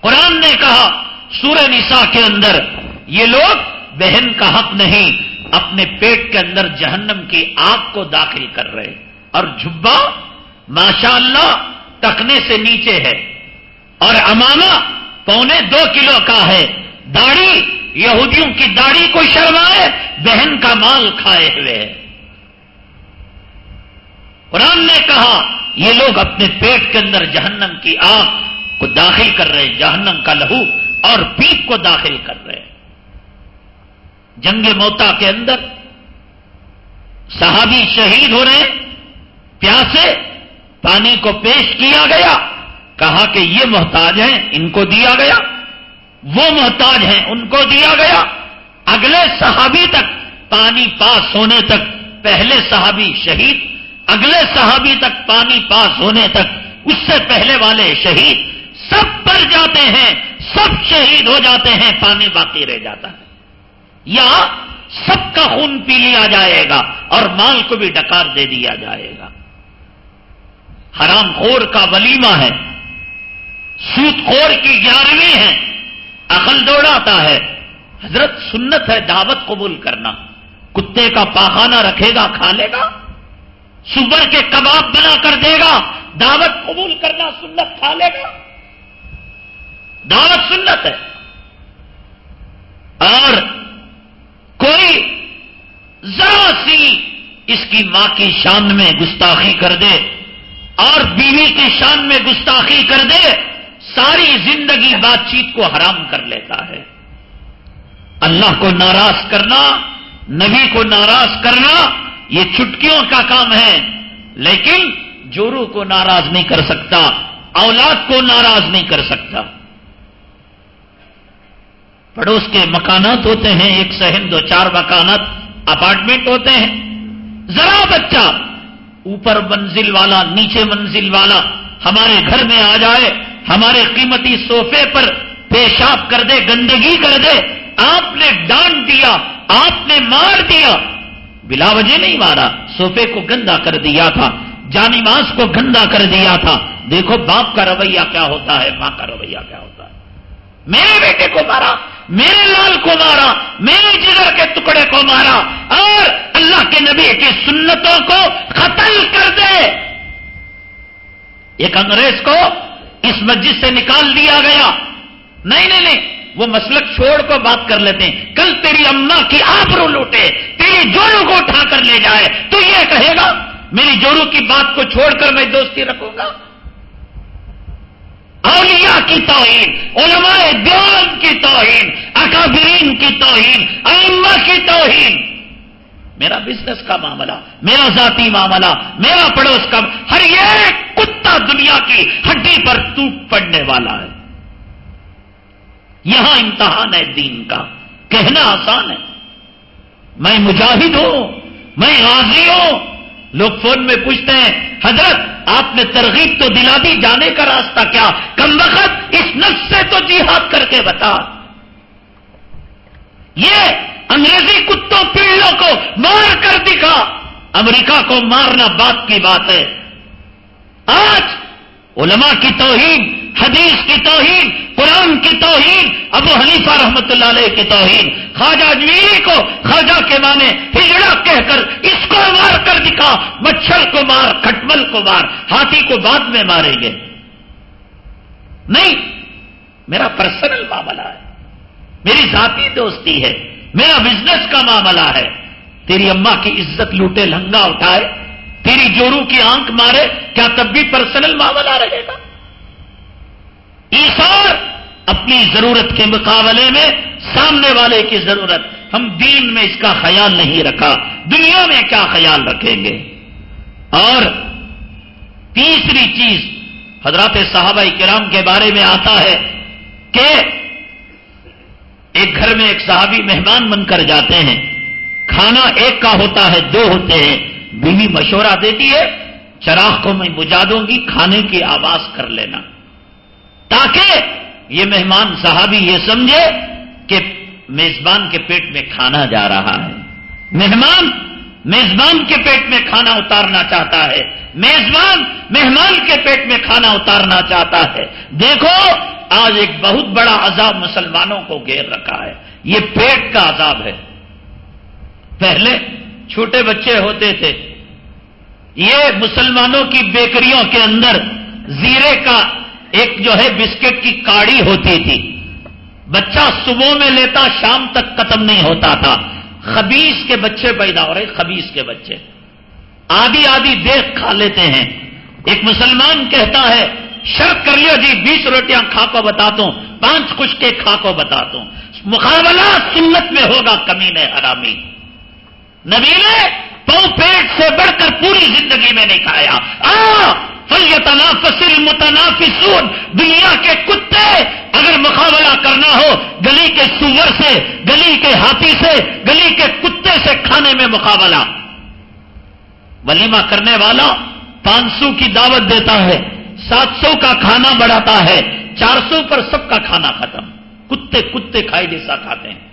قرآن نے کہا، سورہ نساء کے اندر، یہ لوگ بہن کا حق نہیں، اپنے پیٹ کے اندر جہنم کی آگ کو داخل کر رہے۔ ہیں اور جھبا ماشاء اللہ ٹکنے سے نیچے ہے اور اماما پونے دو کلو کا ہے داڑھی یہودیوں کی داڑھی کو شرمائے بہن کا مال کھائے ہوئے ہے۔ قرآن نے کہا، یہ لوگ اپنے پیٹ کے اندر جہنم کی آگ کو داخل کر رہے ہیں، جہنم کا لہو اور پیپ کو داخل کر رہے ہیں۔ جنگ موتا کے اندر صحابی شہید ہو رہے ہیں پیاسے، پانی کو پیش کیا گیا، کہا کہ یہ محتاج ہیں، ان کو دیا گیا۔ وہ محتاج ہیں، ان کو دیا گیا۔ اگلے صحابی تک پانی پاس ہونے تک، پہلے صحابی شہید، اگلے صحابی تک پانی پاس ہونے تک، اس سے پہلے والے شہید سب پر جاتے ہیں، سب شہید ہو جاتے ہیں، پانی باقی رہ جاتا ہے۔ یا سب کا خون پی لیا جائے گا اور مال کو بھی ڈکار دے دیا جائے گا۔ حرام خور کا ولیمہ ہے۔ سوت خور کی گیارہویں ہے۔ عقل دوڑاتا ہے۔ حضرت سنت ہے دعوت قبول کرنا۔ کتے کا پاخانہ رکھے گا، کھا لے گا۔ سور کے کباب بنا کر دے گا۔ دعوت قبول کرنا، سنت کھا لے گا۔ دعوت سنت ہے۔ اور کوئی ذرا سی اس کی ماں کی شان میں گستاخی کر دے۔ اور بیوی کی شان میں گستاخی کر دے، ساری زندگی بات چیت کو حرام کر لیتا ہے۔ اللہ کو ناراض کرنا، نبی کو ناراض کرنا، یہ چھٹکیوں کا کام ہے۔ لیکن جورو کو ناراض نہیں کر سکتا، اولاد کو ناراض نہیں کر سکتا۔ پڑوس کے مکانات ہوتے ہیں، ایک سہن دو چار مکانات، اپارٹمنٹ ہوتے ہیں۔ ذرا بچہ اوپر منزل والا، نیچے منزل والا ہمارے گھر میں آ جائے، ہمارے قیمتی صوفے پر پیشاب کر دے، گندگی کر دے، آپ نے ڈانٹ دیا، آپ نے مار دیا۔ بلا وجہ نہیں مارا، صوفے کو گندا کر دیا تھا جانی ماس کو گندا کر دیا تھا۔ دیکھو باپ کا رویہ کیا ہوتا ہے، ماں کا رویہ کیا ہوتا ہے۔ میرے بیٹے کو مارا، میرے لال کو مارا، میرے جگر کے ٹکڑے کو مارا اور اللہ کے نبی کی سنتوں کو قتل کر دے۔ ایک انگریز کو اس مسجد سے نکال دیا گیا۔ نہیں نہیں نہیں، وہ مسلک چھوڑ کو بات کر لیتے ہیں۔ کل تیری اما کی آبرو لوٹے، تیری جوڑوں کو اٹھا کر لے جائے، تو یہ کہے گا، میری جوڑوں کی بات کو چھوڑ کر میں دوستی رکھوں گا۔ اولیاء کی توہین، علماء دیوان کی توہین، اکابرین کی توہین، ائمہ کی توہین۔ میرا بزنس کا معاملہ، میرا ذاتی معاملہ، میرا پڑوس کا، ہر ایک کتا دنیا کی ہڈی پر ٹوٹ پڑنے والا ہے۔ یہاں امتحان ہے دین کا، کہنا آسان ہے۔ میں مجاہد ہوں، میں غازی ہوں لوگ فون میں پوچھتے ہیں، حضرت، آپ نے ترغیب تو دلا دی، جانے کا راستہ کیا؟ کم وقت اس نفس سے تو جہاد کر کے بتا۔ یہ انگریزی کتوں پیڑوں کو مار کر دکھا۔ امریکہ کو مارنا بات کی بات ہے۔ آج علماء کی توہین حدیث کی توہین، قرآن کی توہین، ابو حنیفہ رحمت اللہ علیہ کی توہین۔ خواجہ اجمیری کو خواجہ کے معنی ہجڑا کہہ کر اس کو مار کر دکھا، مچھر کو مار، کھٹمل کو مار، ہاتھی کو بعد میں ماریں گے نہیں، میرا پرسنل معاملہ ہے۔ میری ذاتی دوستی ہے۔ میرا بزنس کا معاملہ ہے۔ تیری اما کی عزت لوٹے، لنگا اٹھائے، تیری جورو کی آنکھ مارے، کیا تب بھی پرسنل معاملہ رہے گا؟ ایسار اپنی ضرورت کے مقابلے میں سامنے والے کی ضرورت۔ ہم دین میں اس کا خیال نہیں رکھا، دنیا میں کیا خیال رکھیں گے؟ اور تیسری چیز حضرات صحابہ کرام کے بارے میں آتا ہے کہ ایک گھر میں ایک صحابی مہمان بن کر جاتے ہیں۔ کھانا ایک کا ہوتا ہے، دو ہوتے ہیں۔ بیوی مشورہ دیتی ہے، چراغ کو میں بجا دوں گی، کھانے کی آواز کر لینا۔ تاکہ یہ مہمان صحابی یہ سمجھے کہ میزبان کے پیٹ میں کھانا جا رہا ہے۔ مہمان میزبان کے پیٹ میں کھانا اتارنا چاہتا ہے۔ میزبان مہمان کے پیٹ میں کھانا اتارنا چاہتا ہے۔ دیکھو، آج ایک بہت بڑا عذاب مسلمانوں کو گھیر رکھا ہے۔ یہ پیٹ کا عذاب ہے۔ پہلے چھوٹے بچے ہوتے تھے۔ یہ مسلمانوں کی بیکریوں کے اندر زیرے کا ایک جو ہے بسکٹ کی کاڑی ہوتی تھی۔ بچہ صبح میں لیتا، شام تک ختم نہیں ہوتا تھا۔ خبیص کے بچے پیدا ہو رہے خبیص کے بچے۔ آدھی آدھی دیکھ کھا لیتے ہیں۔ ایک مسلمان کہتا ہے، شرط کر لیا جی بیس روٹیاں کھا کو بتاتا ہوں، پانچ کچھ کے کھا کو بتاتا ہوں۔ مقابلہ سنت میں ہوگا، کمی نے حرامی۔ نبی نے پو پیٹ سے بڑھ کر پوری زندگی میں نہیں کھایا۔ فلیتنا فصل متنافسون دنیا کے کتے اگر مقابلہ کرنا ہو، گلی کے سور سے، گلی کے ہاتھی سے، گلی کے کتے سے کھانے میں مقابلہ۔ ولیمہ کرنے والا پانچ سو کی دعوت دیتا ہے، سات سو کا کھانا بڑھاتا ہے، چار سو پر سب کا کھانا ختم۔ کتے کتے کھائی جیسا کھاتے ہیں۔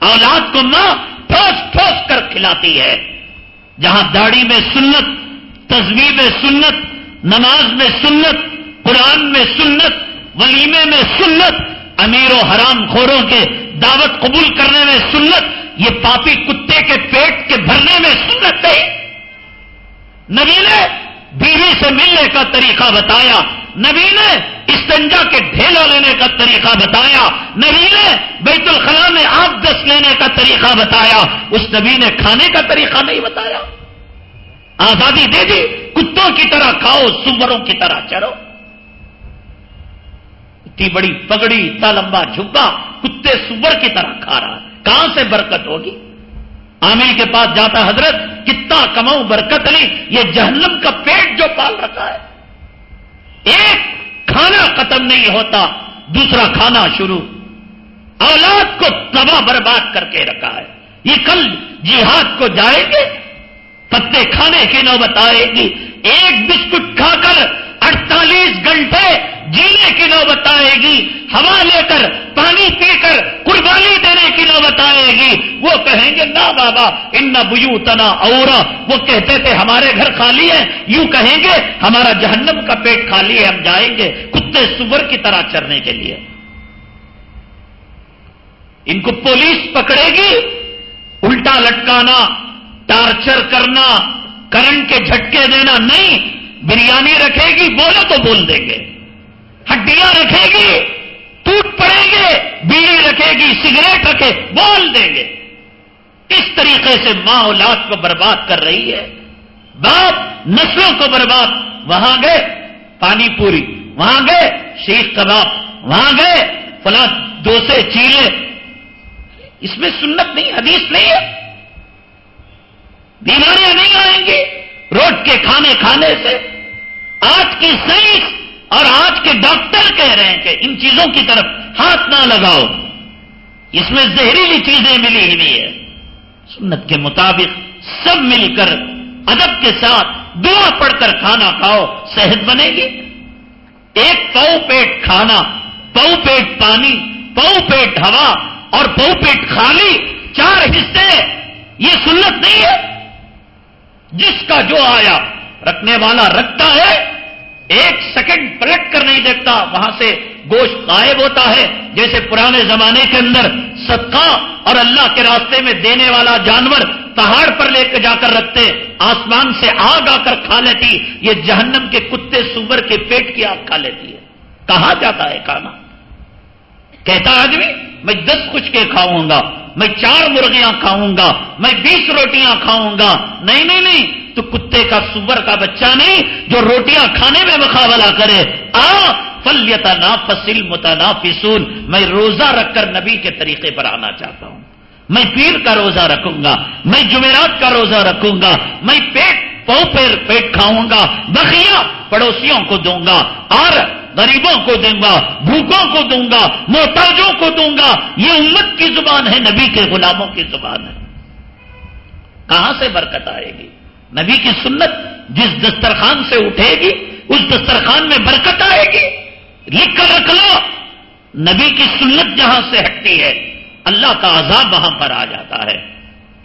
اولاد کو ماں ٹھوس ٹھوس کر کھلاتی ہے۔ جہاں داڑھی میں سنت تصویر میں سنت، نماز میں سنت، قرآن میں سنت، ولیمے میں سنت، امیر و حرام خوروں کے دعوت قبول کرنے میں سنت، یہ پاپی کتے کے پیٹ کے بھرنے میں سنت ہے نبی نے بیوی سے ملنے کا طریقہ بتایا۔ نبی نے استنجا کے ڈھیلا لینے کا طریقہ بتایا۔ نبی نے بیت الخلا میں آگ دس لینے کا طریقہ بتایا۔ اس نبی نے کھانے کا طریقہ نہیں بتایا۔ آزادی دے دی۔ کتوں کی طرح کھاؤ سوروں کی طرح چڑھو اتنی بڑی پگڑی، اتنا لمبا جھگا کتے سور کی طرح کھا رہا کہاں سے برکت ہوگی؟ عامر کے پاس جاتا حضرت، کتنا کماؤں برکت نہیں یہ جہنم کا پیٹ جو پال رکھا ہے۔ ایک کھانا ختم نہیں ہوتا، دوسرا کھانا شروع۔ اولاد کو تباہ برباد کر کے رکھا ہے۔ یہ کل جہاد کو جائیں گے، پتے کھانے کی نوبت آئے گی۔ ایک بسکٹ کھا کر اڑتالیس گھنٹے جینے کی نوبت آئے گی، ہوا لے کر پانی پی کر قربانی دینے کی نوبت آئے گی۔ وہ کہیں گے، نہ بابا، ان بو تنا اور وہ کہتے تھے، ہمارے گھر خالی ہے یوں کہیں گے، ہمارا جہنم کا پیٹ خالی ہے، ہم جائیں گے کتے سور کی طرح چرنے کے لیے۔ ان کو پولیس پکڑے گی، الٹا لٹکانا، ٹارچر کرنا، کرنٹ کے جھٹکے دینا۔ نہیں بریانی رکھے گی، بولو تو بول دیں گے۔ ہڈیاں رکھے گی ٹوٹ پڑیں گے، بیڑی رکھے گی، سگریٹ رکھے، بول دیں گے۔ اس طریقے سے ماں اولاد کو برباد کر رہی ہے؟ باپ نسلوں کو برباد، وہاں گئے، پانی پوری، وہاں گئے، شیخ کباب، وہاں گئے، فلاں دوسے چیلے۔ اس میں سنت نہیں، حدیث نہیں ہے۔ بیماریاں نہیں آئیں گی۔ روڈ کے کھانے کھانے سے آج کی سائنس اور آج کے ڈاکٹر کہہ رہے ہیں کہ ان چیزوں کی طرف ہاتھ نہ لگاؤ۔ اس میں زہریلی چیزیں ملی ہوئی ہے سنت کے مطابق سب مل کر ادب کے ساتھ دعا پڑھ کر کھانا کھاؤ، صحت بنے گی۔ ایک پو پیٹ کھانا پو پیٹ پانی پو پیٹ ہوا اور پو پیٹ خالی، چار حصے، یہ سنت نہیں ہے۔ جس کا جو آیا رکھنے والا رکھتا ہے، ایک سیکنڈ پلٹ کر نہیں دیکھتا، وہاں سے گوشت غائب ہوتا ہے۔ جیسے پرانے زمانے کے اندر صدقہ اور اللہ کے راستے میں دینے والا جانور پہاڑ پر لے کے جا کر رکھتے، آسمان سے آگ آ کر کھا لیتی، یہ جہنم کے کتے سور کے پیٹ کی آگ کھا لیتی ہے۔ کہاں جاتا ہے کھانا؟ کہتا آدمی، میں دس کچھ کے کھاؤں گا، میں چار مرغیاں کھاؤں گا، میں بیس روٹیاں کھاؤں گا۔ نہیں نہیں نہیں تو کتے کا سور کا بچہ نہیں جو روٹیاں کھانے میں مقابلہ کرے۔ آ، فلیتا نا فصل متا فسون میں روزہ رکھ کر نبی کے طریقے پر آنا چاہتا ہوں۔ میں پیر کا روزہ رکھوں گا۔ میں جمعرات کا روزہ رکھوں گا۔ میں پیٹ پو پیر پیٹ کھاؤں گا۔ بخیاں پڑوسیوں کو دوں گا۔ اور غریبوں کو دوں گا۔ بھوکوں کو دوں گا۔ محتاجوں کو دوں گا۔ یہ امت کی زبان ہے، نبی کے غلاموں کی زبان ہے۔ کہاں سے برکت آئے گی؟ نبی کی سنت جس دسترخوان سے اٹھے گی، اس دسترخوان میں برکت آئے گی۔ لکھ کر رکھ لو۔ نبی کی سنت جہاں سے ہٹتی ہے، اللہ کا عذاب وہاں پر آ جاتا ہے۔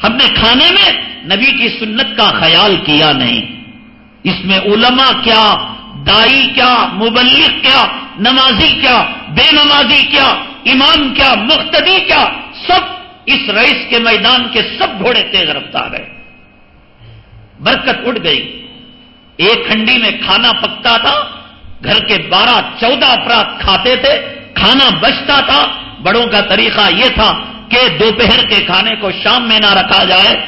ہم نے کھانے میں نبی کی سنت کا خیال کیا نہیں۔ اس میں علماء کیا، دائی کیا، مبلغ کیا، نمازی کیا، بے نمازی کیا، امام کیا مختدی کیا، سب اس رئیس کے میدان کے سب گھوڑے تیز رفتار ہے برکت اٹھ گئی۔ ایک کھنڈی میں کھانا پکتا تھا، گھر کے بارہ چودہ افراد کھاتے تھے، کھانا بچتا تھا۔ بڑوں کا طریقہ یہ تھا کہ دوپہر کے کھانے کو شام میں نہ رکھا جائے۔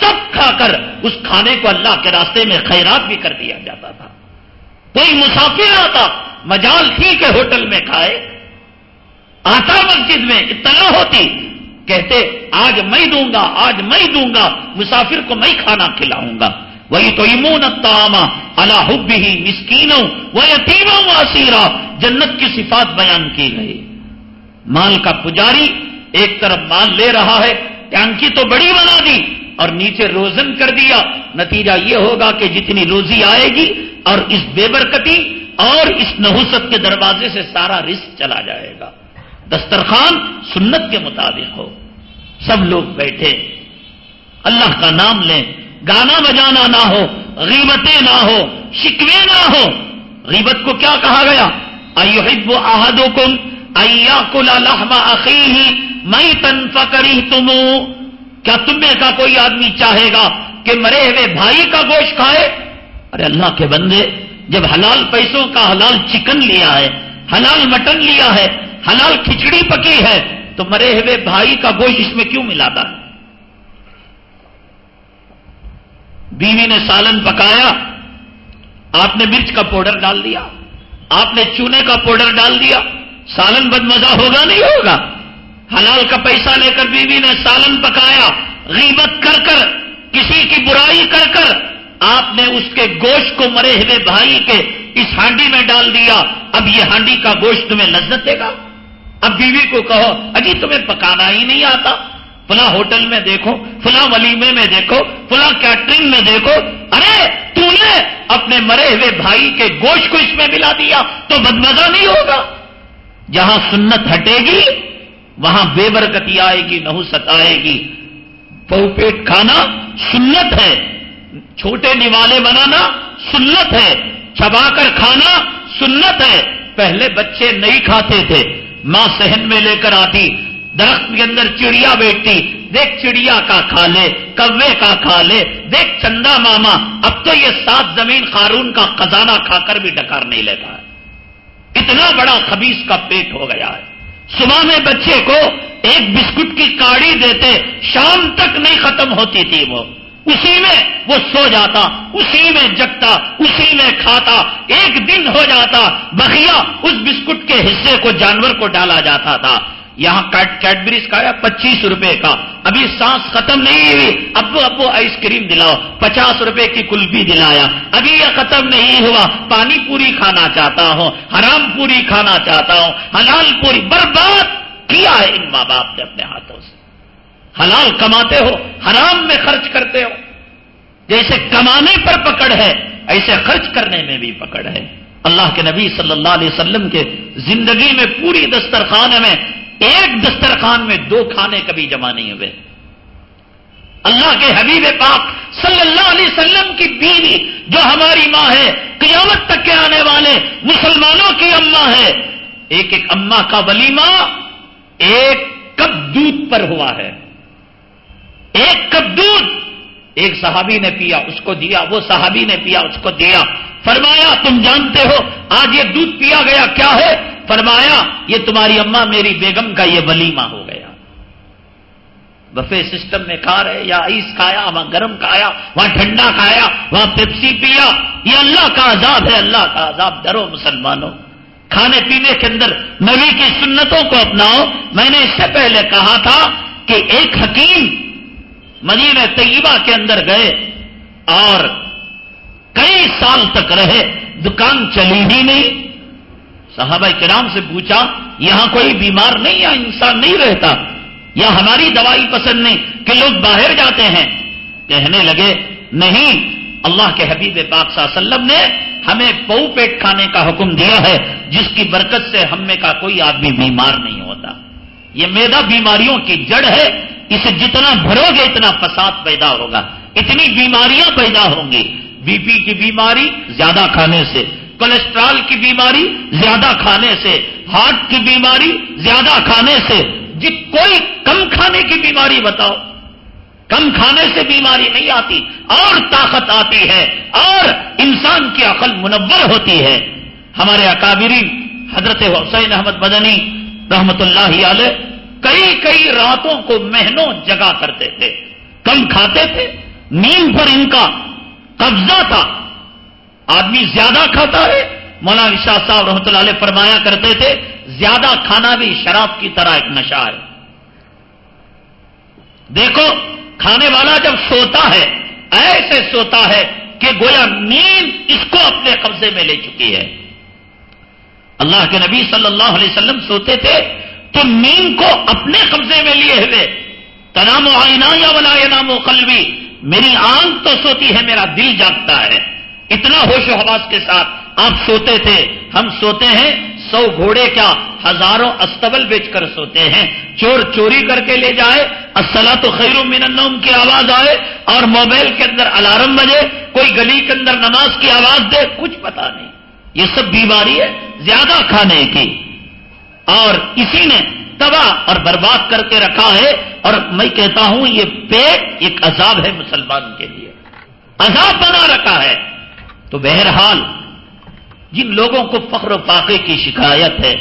سب کھا کر اس کھانے کو اللہ کے راستے میں خیرات بھی کر دیا جاتا تھا۔ کوئی مسافر آتا، مجال تھی کہ ہوٹل میں کھائے۔ آتا مسجد میں، اطلاع ہوتی کہتے، آج میں دوں گا، آج میں دوں گا، مسافر کو میں کھانا کھلاؤں گا۔ وہی تو امون تاما اللہ حب ہی مسکینوں وہ یتیموں واسیرا جنت کی صفات بیان کی گئی۔ مال کا پجاری ایک طرف مال لے رہا ہے ٹینکی تو بڑی بنا دی اور نیچے روزن کر دیا۔ نتیجہ یہ ہوگا کہ جتنی روزی آئے گی اور اس بے برکتی اور اس نحوست کے دروازے سے سارا رزق چلا جائے گا۔ دسترخوان سنت کے مطابق ہو۔ سب لوگ بیٹھے۔ اللہ کا نام لیں۔ گانا بجانا نہ ہو، غیبتیں نہ ہو، شکوے نہ ہو۔ غیبت کو کیا کہا گیا؟ ایو آہدو کم ایا کلا لحما عقی میں تن فکری تم کیا تمہیں کا کوئی آدمی چاہے گا کہ مرے ہوئے بھائی کا گوشت کھائے؟ ارے اللہ کے بندے، جب حلال پیسوں کا حلال چکن لیا ہے، حلال مٹن لیا ہے حلال کھچڑی پکی ہے تو مرے ہوئے بھائی کا گوشت اس میں کیوں ملا ہے بیوی نے سالن پکایا، آپ نے مرچ کا پاؤڈر ڈال دیا، آپ نے چونے کا پاؤڈر ڈال دیا، سالن بد مزہ ہوگا نہیں ہوگا؟ حلال کا پیسہ لے کر بیوی نے سالن پکایا، غیبت کر کر، کسی کی برائی کر کر، آپ نے اس کے گوشت کو مرے ہوئے بھائی کے اس ہانڈی میں ڈال دیا، اب یہ ہانڈی کا گوشت تمہیں لذت دے گا؟ اب بیوی کو کہو، اجی تمہیں پکانا ہی نہیں آتا۔ فلاں ہوٹل میں دیکھو، فلاں ولیمے میں دیکھو، فلاں کیٹرنگ میں دیکھو۔ ارے تو نے اپنے مرے ہوئے بھائی کے گوشت کو اس میں ملا دیا، تو بدمزہ نہیں ہوگا۔ جہاں سنت ہٹے گی، وہاں بے برکتی آئے گی، نحوست آئے گی۔ پہو پیٹ کھانا سنت ہے۔ چھوٹے نوالے بنانا سنت ہے۔ چبا کر کھانا سنت ہے۔ پہلے بچے نہیں کھاتے تھے۔ ماں سہن میں لے کر آتی، درخت کے اندر چڑیا بیٹھتی، دیکھ چڑیا کا کھا لے، کوے کا کھا لے، دیکھ چندا ماما، اب تو یہ سات زمین خارون کا خزانہ کھا کر بھی ڈکار نہیں لیتا ہے۔ اتنا بڑا خبیص کا پیٹ ہو گیا ہے۔ صبح میں بچے کو ایک بسکٹ کی کاڑی دیتے، شام تک نہیں ختم ہوتی تھی وہ۔ اسی میں وہ سو جاتا، اسی میں جگتا، اسی میں کھاتا، ایک دن ہو جاتا بخیا اس بسکٹ کے حصے کو جانور کو ڈالا جاتا تھا۔ یہاں کیڈبریز کا آیا پچیس روپے کا۔ ابھی سانس ختم نہیں ہوئی۔ ابو ابو، آئس کریم دلاؤ۔ پچاس روپے کی کلفی دلایا۔ ابھی یہ ختم نہیں ہوا۔ پانی پوری کھانا چاہتا ہوں، حرام پوری کھانا چاہتا ہوں۔ حلال پوری، برباد کیا ہے ان ماں باپ نے اپنے ہاتھوں سے؟ حلال کماتے ہو، حرام میں خرچ کرتے ہو۔ جیسے کمانے پر پکڑ ہے، ایسے خرچ کرنے میں بھی پکڑ ہے۔ اللہ کے نبی صلی اللہ علیہ وسلم کے زندگی میں پوری دسترخوان میں، ایک دسترخوان میں دو کھانے کبھی جمع نہیں ہوئے۔ اللہ کے حبیب پاک صلی اللہ علیہ وسلم کی بیوی جو ہماری ماں ہے، قیامت تک کے آنے والے مسلمانوں کی اماں ہے۔ ایک ایک اماں کا ولیمہ، ایک کپ دودھ پر ہوا ہے۔ ایک کپ دودھ۔ ایک صحابی نے پیا، اس کو دیا، وہ صحابی نے پیا، اس کو دیا۔ فرمایا، تم جانتے ہو، آج یہ دودھ پیا گیا، کیا ہے؟ فرمایا، یہ تمہاری اما میری بیگم کا یہ ولیمہ ہو گیا۔ بفے سسٹم میں کھا رہے، یا آئس کھایا، وہاں گرم کھایا، وہاں ٹھنڈا کھایا، وہاں پیپسی پیا۔ یہ اللہ کا عذاب ہے، اللہ کا عذاب۔ ڈرو مسلمانوں، کھانے پینے کے اندر نبی کی سنتوں کو اپناؤ۔ میں نے اس سے پہلے کہا تھا کہ ایک حکیم مدینہ طیبہ کے اندر گئے اور کئی سال تک رہے، دکان چلی ہی نہیں۔ صحابہ کرام سے پوچھا، یہاں کوئی بیمار نہیں یا انسان نہیں رہتا؟ یا ہماری دوائی پسند نہیں کہ لوگ باہر جاتے ہیں؟ کہنے لگے، نہیں، اللہ کے حبیب پاک صلی اللہ علیہ وسلم نے ہمیں پو پیٹ کھانے کا حکم دیا ہے، جس کی برکت سے ہم میں کا کوئی آدمی بیمار نہیں ہوتا۔ یہ میدا بیماریوں کی جڑ ہے اسے جتنا بھرو گے اتنا فساد پیدا ہوگا، اتنی بیماریاں پیدا ہوں گی۔ بی پی کی بیماری زیادہ کھانے سے، کولسٹرال کی بیماری زیادہ کھانے سے، ہارٹ کی بیماری زیادہ کھانے سے۔ جی کوئی کم کھانے کی بیماری بتاؤ۔ کم کھانے سے بیماری نہیں آتی، اور طاقت آتی ہے، اور انسان کی عقل منور ہوتی ہے۔ ہمارے اکابری حضرت حسین احمد بدنی رحمت اللہ علیہ کئی کئی راتوں کو مہینوں جگا کرتے تھے۔ کم کھاتے تھے۔ نیند پر ان کا قبضہ تھا۔ آدمی زیادہ کھاتا ہے۔ مولانا شاہ صاحب رحمۃ اللہ علیہ فرمایا کرتے تھے، زیادہ کھانا بھی شراب کی طرح ایک نشہ ہے۔ دیکھو، کھانے والا جب سوتا ہے، ایسے سوتا ہے کہ گویا نیند اس کو اپنے قبضے میں لے چکی ہے۔ اللہ کے نبی صلی اللہ علیہ وسلم سوتے تھے تو نیند کو اپنے قبضے میں لیے ہوئے۔ تنام و آئینہ یا ولا نام و قلبی، میری آنکھ تو سوتی ہے، میرا دل جاگتا ہے۔ اتنا ہوش و حواس کے ساتھ آپ سوتے تھے۔ ہم سوتے ہیں، سو گھوڑے کیا ہزاروں استبل بیچ کر سوتے ہیں۔ چور چوری کر کے لے جائے اصلا تو خیر من النوم کی آواز آئے اور موبائل کے اندر الارم بجے۔ کوئی گلی کے اندر نماز کی آواز دے، کچھ پتا نہیں۔ یہ سب بیماری ہے، زیادہ کھانے کی۔ اور اسی نے تباہ اور برباد کر کے رکھا ہے اور میں کہتا ہوں یہ پیٹ ایک عذاب ہے مسلمان کے لیے۔ عذاب بنا رکھا ہے۔ تو بہرحال جن لوگوں کو فخر و فاقے کی شکایت ہے،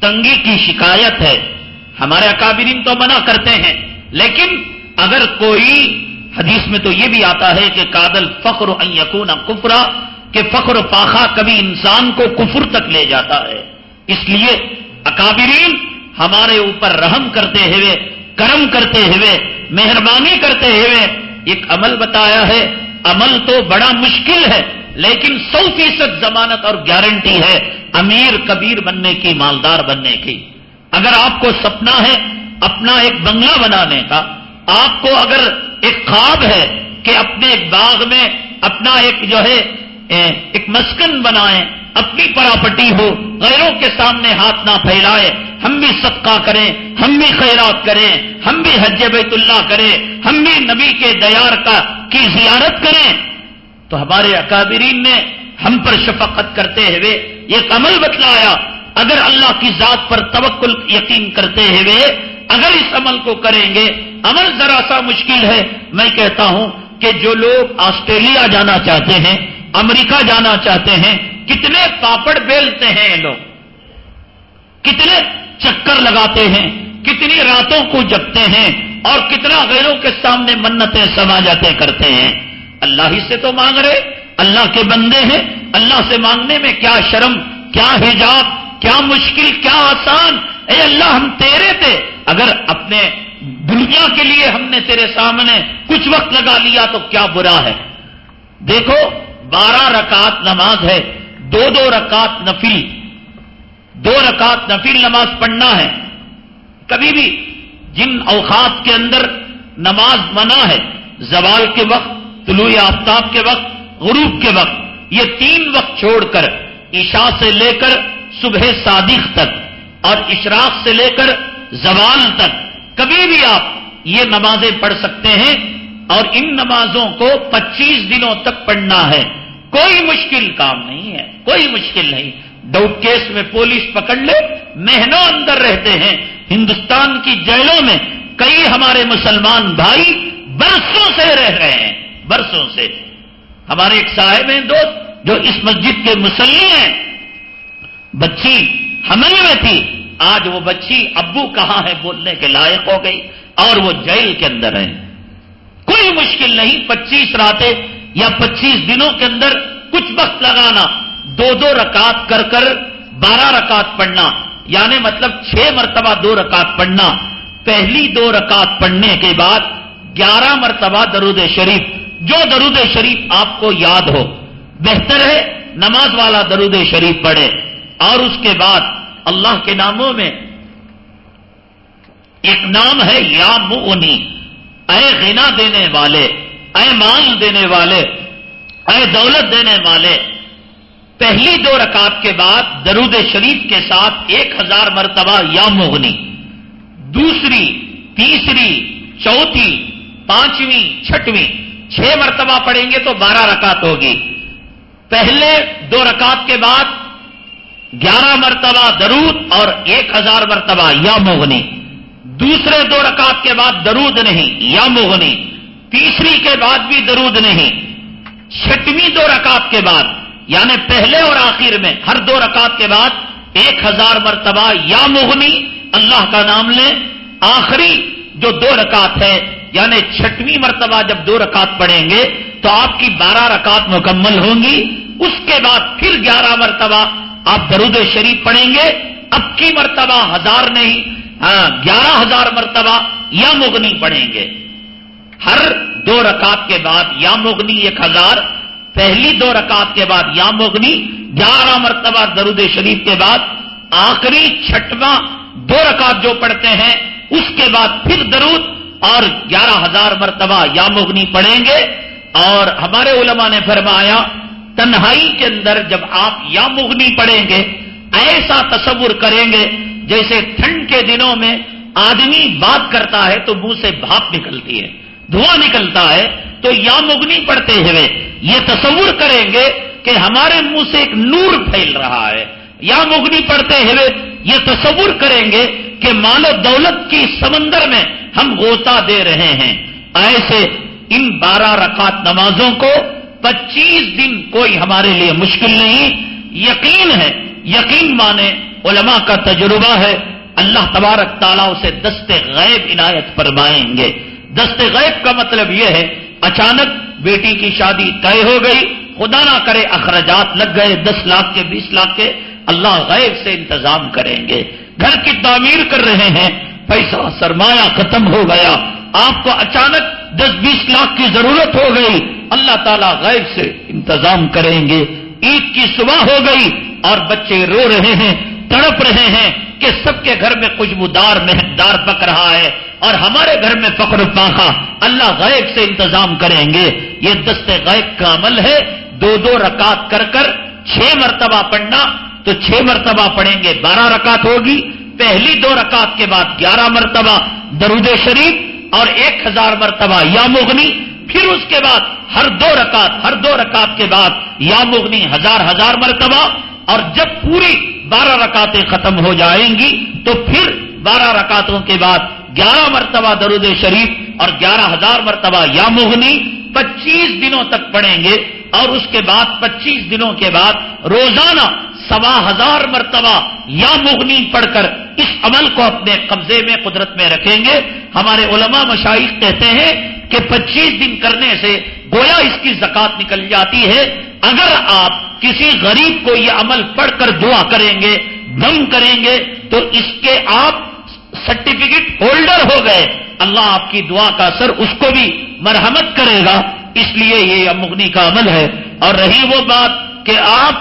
تنگی کی شکایت ہے، ہمارے اکابرین تو منع کرتے ہیں، لیکن اگر کوئی حدیث میں تو یہ بھی آتا ہے کہ کادل فخر و یقون کفرا، کہ فخر و فاقہ کبھی انسان کو کفر تک لے جاتا ہے۔ اس لیے اکابرین ہمارے اوپر رحم کرتے ہوئے، کرم کرتے ہوئے، مہربانی کرتے ہوئے ایک عمل بتایا ہے۔ عمل تو بڑا مشکل ہے، لیکن سو فیصد ضمانت اور گارنٹی ہے امیر کبیر بننے کی، مالدار بننے کی۔ اگر آپ کو سپنا ہے اپنا ایک بنگلہ بنانے کا، آپ کو اگر ایک خواب ہے کہ اپنے ایک باغ میں اپنا ایک جو ہے ایک مسکن بنائیں اپنی پراپرٹی ہو، غیروں کے سامنے ہاتھ نہ پھیلائے، ہم بھی صدقہ کریں، ہم بھی خیرات کریں، ہم بھی حج بیت اللہ کریں، ہم بھی نبی کے دیار کا کی زیارت کریں۔ تو ہمارے اکابرین نے ہم پر شفقت کرتے ہوئے یہ عمل بتلایا، اگر اللہ کی ذات پر توکل یقین کرتے ہوئے اگر اس عمل کو کریں گے، عمل ذرا سا مشکل ہے۔ میں کہتا ہوں کہ جو لوگ آسٹریلیا جانا چاہتے ہیں، امریکہ جانا چاہتے ہیں کتنے پاپڑ بیلتے ہیں یہ لوگ؟ کتنے چکر لگاتے ہیں؟ کتنی راتوں کو جگتے ہیں؟ اور کتنا غیروں کے سامنے منتیں سماجتیں کرتے ہیں؟ اللہ ہی سے تو مانگ رہے، اللہ کے بندے ہیں، اللہ سے مانگنے میں کیا شرم، کیا حجاب، کیا مشکل، کیا آسان؟ اے اللہ، ہم تیرے تھے۔ اگر اپنے دنیا کے لیے ہم نے تیرے سامنے کچھ وقت لگا لیا تو کیا برا ہے؟ دیکھو، بارہ رکعت نماز ہے۔ دو دو رکعت نفل، دو رکعت نفل نماز پڑھنا ہے۔ کبھی بھی جن اوقات کے اندر نماز منع ہے، زوال کے وقت، طلوع آفتاب کے وقت، غروب کے وقت، یہ تین وقت چھوڑ کر عشاء سے لے کر صبح صادق تک اور اشراق سے لے کر زوال تک، کبھی بھی آپ یہ نمازیں پڑھ سکتے ہیں اور ان نمازوں کو پچیس دنوں تک پڑھنا ہے۔ کوئی مشکل کام نہیں ہے، کوئی مشکل نہیں۔ ڈاؤٹ کیس میں پولیس پکڑ لے، مہینوں اندر رہتے ہیں۔ ہندوستان کی جیلوں میں کئی ہمارے مسلمان بھائی برسوں سے رہ رہے ہیں، برسوں سے۔ ہمارے ایک صاحب ہیں دوست جو اس مسجد کے مسلی ہیں۔ بچی حمل میں تھی، آج وہ بچی ابو کہاں ہے بولنے کے لائق ہو گئی اور وہ جیل کے اندر ہے کوئی مشکل نہیں، پچیس راتیں یا پچیس دنوں کے اندر کچھ وقت لگانا، دو دو رکعت کر کر بارہ رکعت پڑھنا یعنی مطلب چھ مرتبہ دو رکعت پڑھنا۔ پہلی دو رکعت پڑھنے کے بعد گیارہ مرتبہ درود شریف، جو درود شریف آپ کو یاد ہو۔ بہتر ہے نماز والا درود شریف پڑھے۔ اور اس کے بعد اللہ کے ناموں میں ایک نام ہے یا مغنی اے غنا دینے والے۔ اے مال دینے والے، اے دولت دینے والے، پہلی دو رکعت کے بعد درود شریف کے ساتھ ایک ہزار مرتبہ یا مغنی، دوسری، تیسری، چوتھی، پانچویں، چھٹویں، چھ مرتبہ پڑھیں گے تو بارہ رکعت ہوگی۔ پہلے دو رکعت کے بعد گیارہ مرتبہ درود اور ایک ہزار مرتبہ یا مغنی۔ دوسرے دو رکعت کے بعد درود نہیں، یا مغنی۔ تیسری کے بعد بھی درود نہیں، چھٹویں دو رکعت کے بعد یعنی پہلے اور آخر میں، ہر دو رکعت کے بعد ایک ہزار مرتبہ یا مغنی اللہ کا نام لیں آخری جو دو رکعت ہے یعنی چھٹویں مرتبہ جب دو رکعت پڑھیں گے، تو آپ کی بارہ رکعت مکمل ہوں گی، اس کے بعد پھر گیارہ مرتبہ آپ درود شریف پڑھیں گے، اب کی مرتبہ ہزار نہیں ہاں گیارہ ہزار مرتبہ یا مغنی پڑھیں گے۔ ہر دو رکعت کے بعد یا مغنی ایک ہزار، پہلی دو رکعت کے بعد یا مغنی، گیارہ مرتبہ درود شریف کے بعد، آخری چھٹواں دو رکعت جو پڑھتے ہیں، اس کے بعد پھر درود اور گیارہ ہزار مرتبہ یا مغنی پڑھیں گے۔ اور ہمارے علماء نے فرمایا، تنہائی کے اندر جب آپ یا مغنی پڑھیں گے، ایسا تصور کریں گے جیسے ٹھنڈ کے دنوں میں آدمی بات کرتا ہے تو منہ سے بھاپ نکلتی ہے۔ دھواں نکلتا ہے تو یا مغنی پڑھتے ہوئے یہ تصور کریں گے کہ ہمارے منہ سے ایک نور پھیل رہا ہے۔ یا مغنی پڑھتے ہوئے یہ تصور کریں گے کہ مال و دولت کی سمندر میں ہم غوطہ دے رہے ہیں۔ ایسے ان بارہ رکعت نمازوں کو پچیس دن کوئی ہمارے لیے مشکل نہیں۔ یقین ہے، یقین مانے علماء کا تجربہ ہے۔ اللہ تبارک تعالیٰ اسے دست غیب عنایت فرمائیں گے۔ دست غیب کا مطلب یہ ہے، اچانک بیٹی کی شادی طے ہو گئی، خدا نہ کرے اخراجات لگ گئے، دس لاکھ کے، بیس لاکھ کے، اللہ غیب سے انتظام کریں گے۔ گھر کی تعمیر کر رہے ہیں، پیسہ سرمایہ ختم ہو گیا۔ آپ کو اچانک دس، بیس لاکھ کی ضرورت ہو گئی۔ اللہ تعالیٰ غیب سے انتظام کریں گے۔ عید کی صبح ہو گئی اور بچے رو رہے ہیں، تڑپ رہے ہیں کہ سب کے گھر میں خوشبودار مہندار پک رہا ہے۔ اور ہمارے گھر میں فخر پاخا اللہ غیب سے انتظام کریں گے یہ دست غیب کا عمل ہے دو دو رکعت کر کر چھ مرتبہ پڑھنا تو چھ مرتبہ پڑھیں گے بارہ رکعت ہوگی پہلی دو رکعت کے بعد گیارہ مرتبہ درود شریف اور ایک ہزار مرتبہ یا مغنی پھر اس کے بعد ہر دو رکعت ہر دو رکعت کے بعد یا مغنی ہزار ہزار مرتبہ اور جب پوری بارہ رکعتیں ختم ہو جائیں گی تو پھر بارہ رکعتوں کے بعد گیارہ مرتبہ درود شریف اور گیارہ ہزار مرتبہ یا مغنی پچیس دنوں تک پڑھیں گے اور اس کے بعد پچیس دنوں کے بعد روزانہ سوا ہزار مرتبہ یا مغنی پڑھ کر اس عمل کو اپنے قبضے میں قدرت میں رکھیں گے۔ ہمارے علماء مشائق کہتے ہیں کہ پچیس دن کرنے سے گویا اس کی زکات نکل جاتی ہے۔ اگر آپ کسی غریب کو یہ عمل پڑھ کر دعا کریں گے دم کریں گے، تو اس کے آپ سرٹیفکیٹ ہولڈر ہو گئے۔ اللہ آپ کی دعا کا اثر اس کو بھی مرحمت کرے گا۔ اس لیے یہ مغنی کا عمل ہے۔ اور رہی وہ بات کہ آپ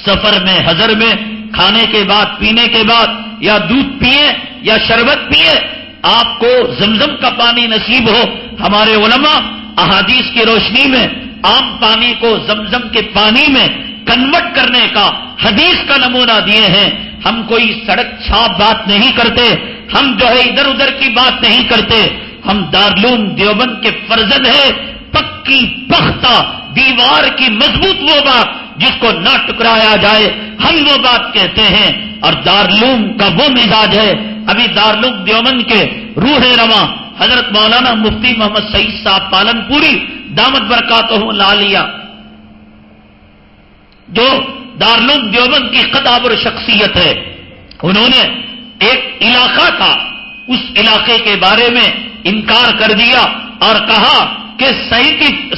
سفر میں، حضر میں، کھانے کے بعد، پینے کے بعد، یا دودھ پیئے یا شربت پیئے، آپ کو زمزم کا پانی نصیب ہو۔ ہمارے علماء احادیث کی روشنی میں، عام پانی کو زمزم کے پانی میں کنورٹ کرنے کا، حدیث کا نمونہ دیے ہیں۔ ہم کوئی سڑک چھاپ بات نہیں کرتے، ہم جو ہے ادھر ادھر کی بات نہیں کرتے۔ ہم دارلوم دیوبند کے فرزن ہے پکی پختہ دیوار کی مضبوط وہ بات جس کو نہ ٹکرایا جائے۔ ہم وہ بات کہتے ہیں اور دارلوم کا وہ مزاج ہے۔ ابھی دارلوم دیومن کے روح رواں حضرت مولانا مفتی محمد سعید صاحب پالن پوری دامت برکات لا لیا۔ جو دارلوم دیوبند کی قدابر شخصیت ہے۔ انہوں نے ایک علاقہ تھا، اس علاقے کے بارے میں انکار کر دیا اور کہا کہ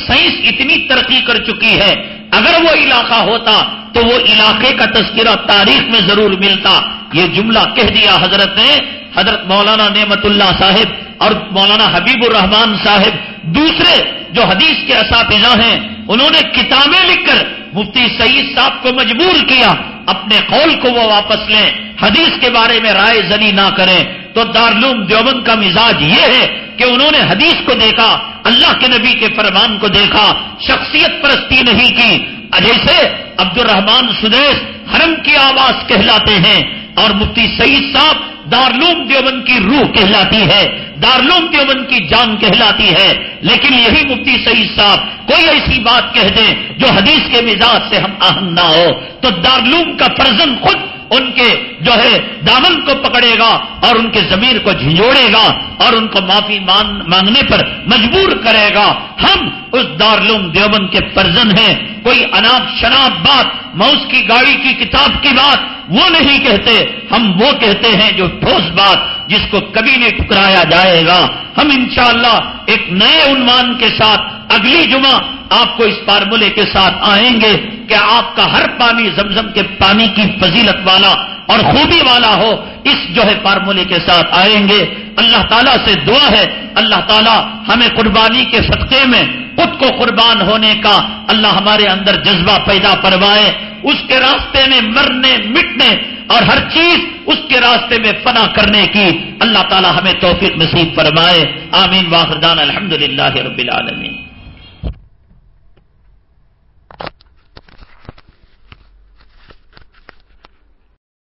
سائنس اتنی ترقی کر چکی ہے۔ اگر وہ علاقہ ہوتا تو وہ علاقے کا تذکرہ تاریخ میں ضرور ملتا۔ یہ جملہ کہہ دیا حضرت نے، حضرت مولانا نعمت اللہ صاحب۔ اور مولانا حبیب الرحمان صاحب دوسرے جو حدیث کے اساتذہ ہیں، انہوں نے کتابیں لکھ کر مفتی سعید صاحب کو مجبور کیا اپنے قول کو وہ واپس لیں، حدیث کے بارے میں رائے زنی نہ کریں۔ تو دارلوم دیوبند کا مزاج یہ ہے کہ انہوں نے حدیث کو دیکھا، اللہ کے نبی کے فرمان کو دیکھا، شخصیت پرستی نہیں کی۔ جیسے عبد الرحمان سدیش حرم کی آواز کہلاتے ہیں اور مفتی سعید صاحب دارلوم دیوبند کی روح کہلاتی ہے۔ دارلوم دیوبند کی جان کہلاتی ہے۔ لیکن یہی مفتی سعید صاحب، کوئی ایسی بات کہہ دیں جو حدیث کے مزاج سے ہم اہم نہ ہو۔ تو دارلوم کا فرزن خود ان کے جو ہے دامن کو پکڑے گا اور ان کے ضمیر کو جھنجھوڑے گا اور ان کو معافی مانگنے پر مجبور کرے گا۔ ہم اس دارلوم دیوبند کے پرزن ہیں۔ کوئی اناپ شناب بات موس کی گاڑی کی کتاب کی بات وہ نہیں کہتے۔ ہم وہ کہتے ہیں جو ٹھوس بات جس کو کبھی نہیں ٹکرایا جائے گا۔ ہم انشاءاللہ ایک نئے عنوان کے ساتھ اگلی جمعہ آپ کو اس فارمولے کے ساتھ آئیں گے کہ آپ کا ہر پانی زمزم کے پانی کی فضیلت والا اور خوبی والا ہو۔ اس جو ہے فارمولے کے ساتھ آئیں گے۔ اللہ تعالیٰ سے دعا ہے۔ اللہ تعالیٰ ہمیں قربانی کے صدقے میں خود کو قربان ہونے کا اللہ ہمارے اندر جذبہ پیدا پروائے اس کے راستے میں مرنے، مٹنے اور ہر چیز اس کے راستے میں فنا کرنے کی اللہ تعالیٰ ہمیں توفیق نصیب فرمائے۔ آمین۔ واخردان الحمد للہ رب العالمین۔